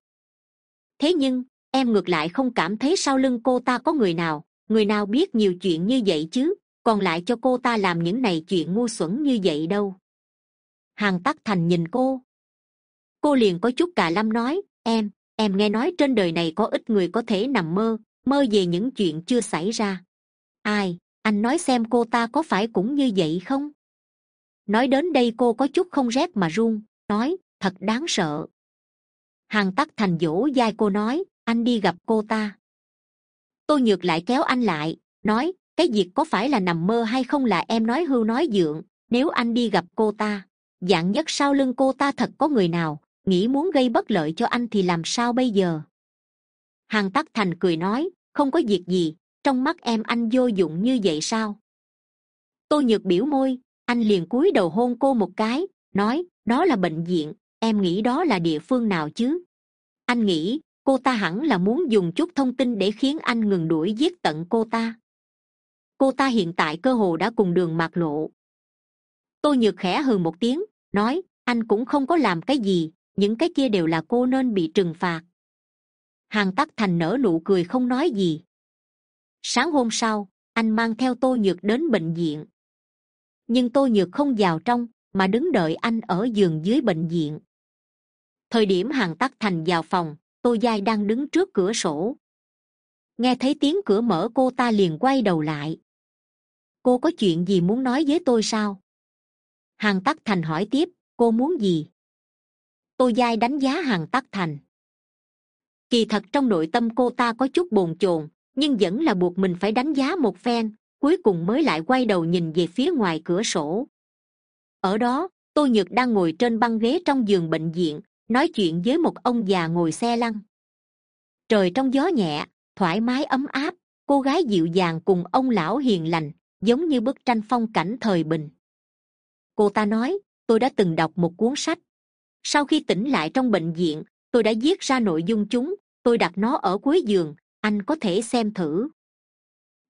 A: Thế nhưng, em ngược lại không cảm thấy sau lưng cô ta có người nào. Người nào biết nhiều chuyện như vậy chứ? Còn lại cho cô ta làm những này chuyện ngu xuẩn như vậy đâu hàng tắc thành nhìn cô. Cô liền có chút cà lăm nói, em em nghe nói trên đời này có ít người có thể nằm mơ mơ về những chuyện chưa xảy ra. Ai, anh nói xem cô ta có phải cũng như vậy không? Nói đến đây cô có chút không rét mà run, nói, thật đáng sợ. Hàn tắc thành dỗ dai cô nói, anh đi gặp cô ta. Tôi nhược lại kéo anh lại, nói, cái việc có phải là nằm mơ hay không là em nói hưu nói dượng, nếu anh đi gặp cô ta dạng nhất sau lưng cô ta thật có người nào, nghĩ muốn gây bất lợi cho anh thì làm sao bây giờ? Hàn tắc thành cười nói, không có việc gì, trong mắt em anh vô dụng như vậy sao? Tô nhược biểu môi, anh liền cúi đầu hôn cô một cái, nói, đó là bệnh viện, em nghĩ đó là địa phương nào chứ? Anh nghĩ, cô ta hẳn là muốn dùng chút thông tin để khiến anh ngừng đuổi giết tận cô ta. Cô ta hiện tại cơ hồ đã cùng đường mạc lộ. Tô nhược khẽ hừ một tiếng nói, anh cũng không có làm cái gì, những cái kia đều là cô nên bị trừng phạt. Hàn tắc thành nở nụ cười không nói gì. Sáng hôm sau, anh mang theo tô nhược đến bệnh viện. Nhưng tô nhược không vào trong, mà đứng đợi anh ở giường dưới bệnh viện. Thời điểm hàn tắc thành vào phòng, tô giai đang đứng trước cửa sổ. Nghe thấy tiếng cửa mở, cô ta liền quay đầu lại. Cô có chuyện gì muốn nói với tôi sao? Hàn tắc thành hỏi tiếp, cô muốn gì? Tô giai đánh giá hàn tắc thành. Kỳ thật trong nội tâm cô ta có chút bồn chồn, nhưng vẫn là buộc mình phải đánh giá một phen, cuối cùng mới lại quay đầu nhìn về phía ngoài cửa sổ. Ở đó, tô nhược đang ngồi trên băng ghế trong giường bệnh viện, nói chuyện với một ông già ngồi xe lăn. Trời trong gió nhẹ, thoải mái ấm áp, cô gái dịu dàng cùng ông lão hiền lành, giống như bức tranh phong cảnh thời bình cô ta nói, tôi đã từng đọc một cuốn sách. Sau khi tỉnh lại trong bệnh viện, tôi đã viết ra nội dung chúng. Tôi đặt nó ở cuối giường. Anh có thể xem thử.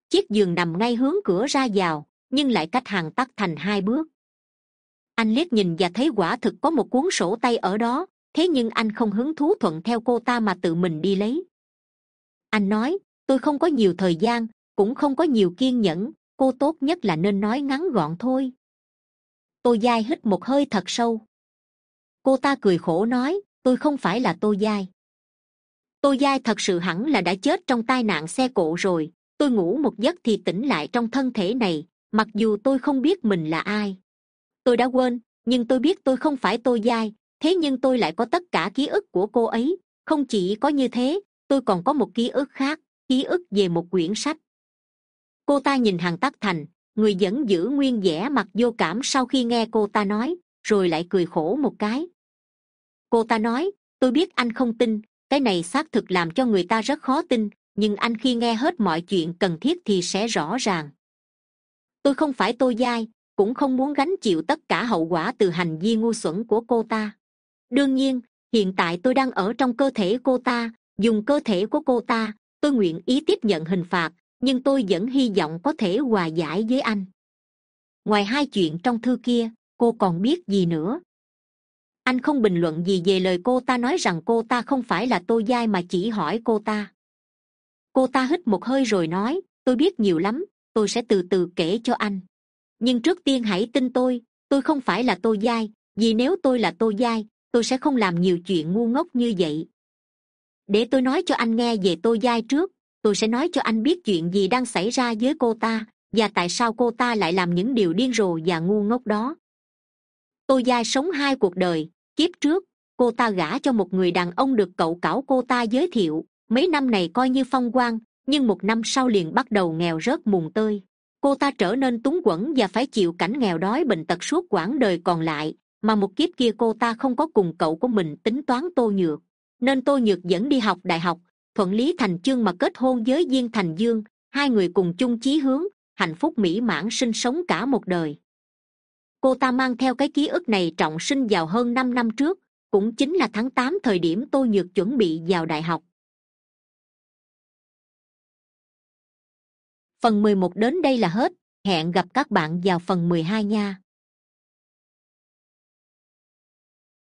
A: Chiếc giường nằm ngay hướng cửa ra vào, nhưng lại cách hàng tắt thành hai bước. Anh liếc nhìn và thấy quả thực có một cuốn sổ tay ở đó. Thế nhưng anh không hứng thú thuận theo cô ta mà tự mình đi lấy. Anh nói, tôi không có nhiều thời gian, cũng không có nhiều kiên nhẫn. Cô tốt nhất là nên nói ngắn gọn thôi tô giai hít một hơi thật sâu. Cô ta cười khổ nói, tôi không phải là tô giai tô giai thật sự hẳn là đã chết trong tai nạn xe cộ rồi. Tôi ngủ một giấc thì tỉnh lại trong thân thể này, mặc dù tôi không biết mình là ai. Tôi đã quên, nhưng tôi biết tôi không phải tô giai thế nhưng tôi lại có tất cả ký ức của cô ấy. Không chỉ có như thế, tôi còn có một ký ức khác, ký ức về một quyển sách. Cô ta nhìn hàng tắc thành người vẫn giữ nguyên vẻ mặt vô cảm sau khi nghe cô ta nói, rồi lại cười khổ một cái. Cô ta nói, tôi biết anh không tin, cái này xác thực làm cho người ta rất khó tin, nhưng anh khi nghe hết mọi chuyện cần thiết thì sẽ rõ ràng. Tôi không phải tôi dai, cũng không muốn gánh chịu tất cả hậu quả từ hành vi ngu xuẩn của cô ta. Đương nhiên, hiện tại tôi đang ở trong cơ thể cô ta, dùng cơ thể của cô ta, tôi nguyện ý tiếp nhận hình phạt nhưng tôi vẫn hy vọng có thể hòa giải với anh. Ngoài hai chuyện trong thư kia, cô còn biết gì nữa? Anh không bình luận gì về lời cô ta nói rằng cô ta không phải là tô giai mà chỉ hỏi cô ta. Cô ta hít một hơi rồi nói, tôi biết nhiều lắm, tôi sẽ từ từ kể cho anh. Nhưng trước tiên hãy tin tôi tôi không phải là tô giai vì nếu tôi là tô giai tôi sẽ không làm nhiều chuyện ngu ngốc như vậy. Để tôi nói cho anh nghe về tô giai trước tôi sẽ nói cho anh biết chuyện gì đang xảy ra với cô ta, và tại sao cô ta lại làm những điều điên rồ và ngu ngốc đó. Tô giai sống hai cuộc đời, kiếp trước, cô ta gả cho một người đàn ông được cậu cảo cô ta giới thiệu, mấy năm này coi như phong quang, nhưng một năm sau liền bắt đầu nghèo rớt mùng tơi. Cô ta trở nên túng quẫn và phải chịu cảnh nghèo đói bệnh tật suốt quãng đời còn lại, mà một kiếp kia cô ta không có cùng cậu của mình tính toán tô nhược. Nên tô nhược dẫn đi học đại học thuận lý thành chương mà kết hôn với viên thành dương, hai người cùng chung chí hướng, hạnh phúc mỹ mãn sinh sống cả một đời. Cô ta mang theo cái ký ức này trọng sinh vào hơn năm năm trước, cũng chính là tháng tám thời điểm tô nhược chuẩn bị vào đại học. Phần mười một đến đây là hết, hẹn gặp các bạn vào phần mười hai nha.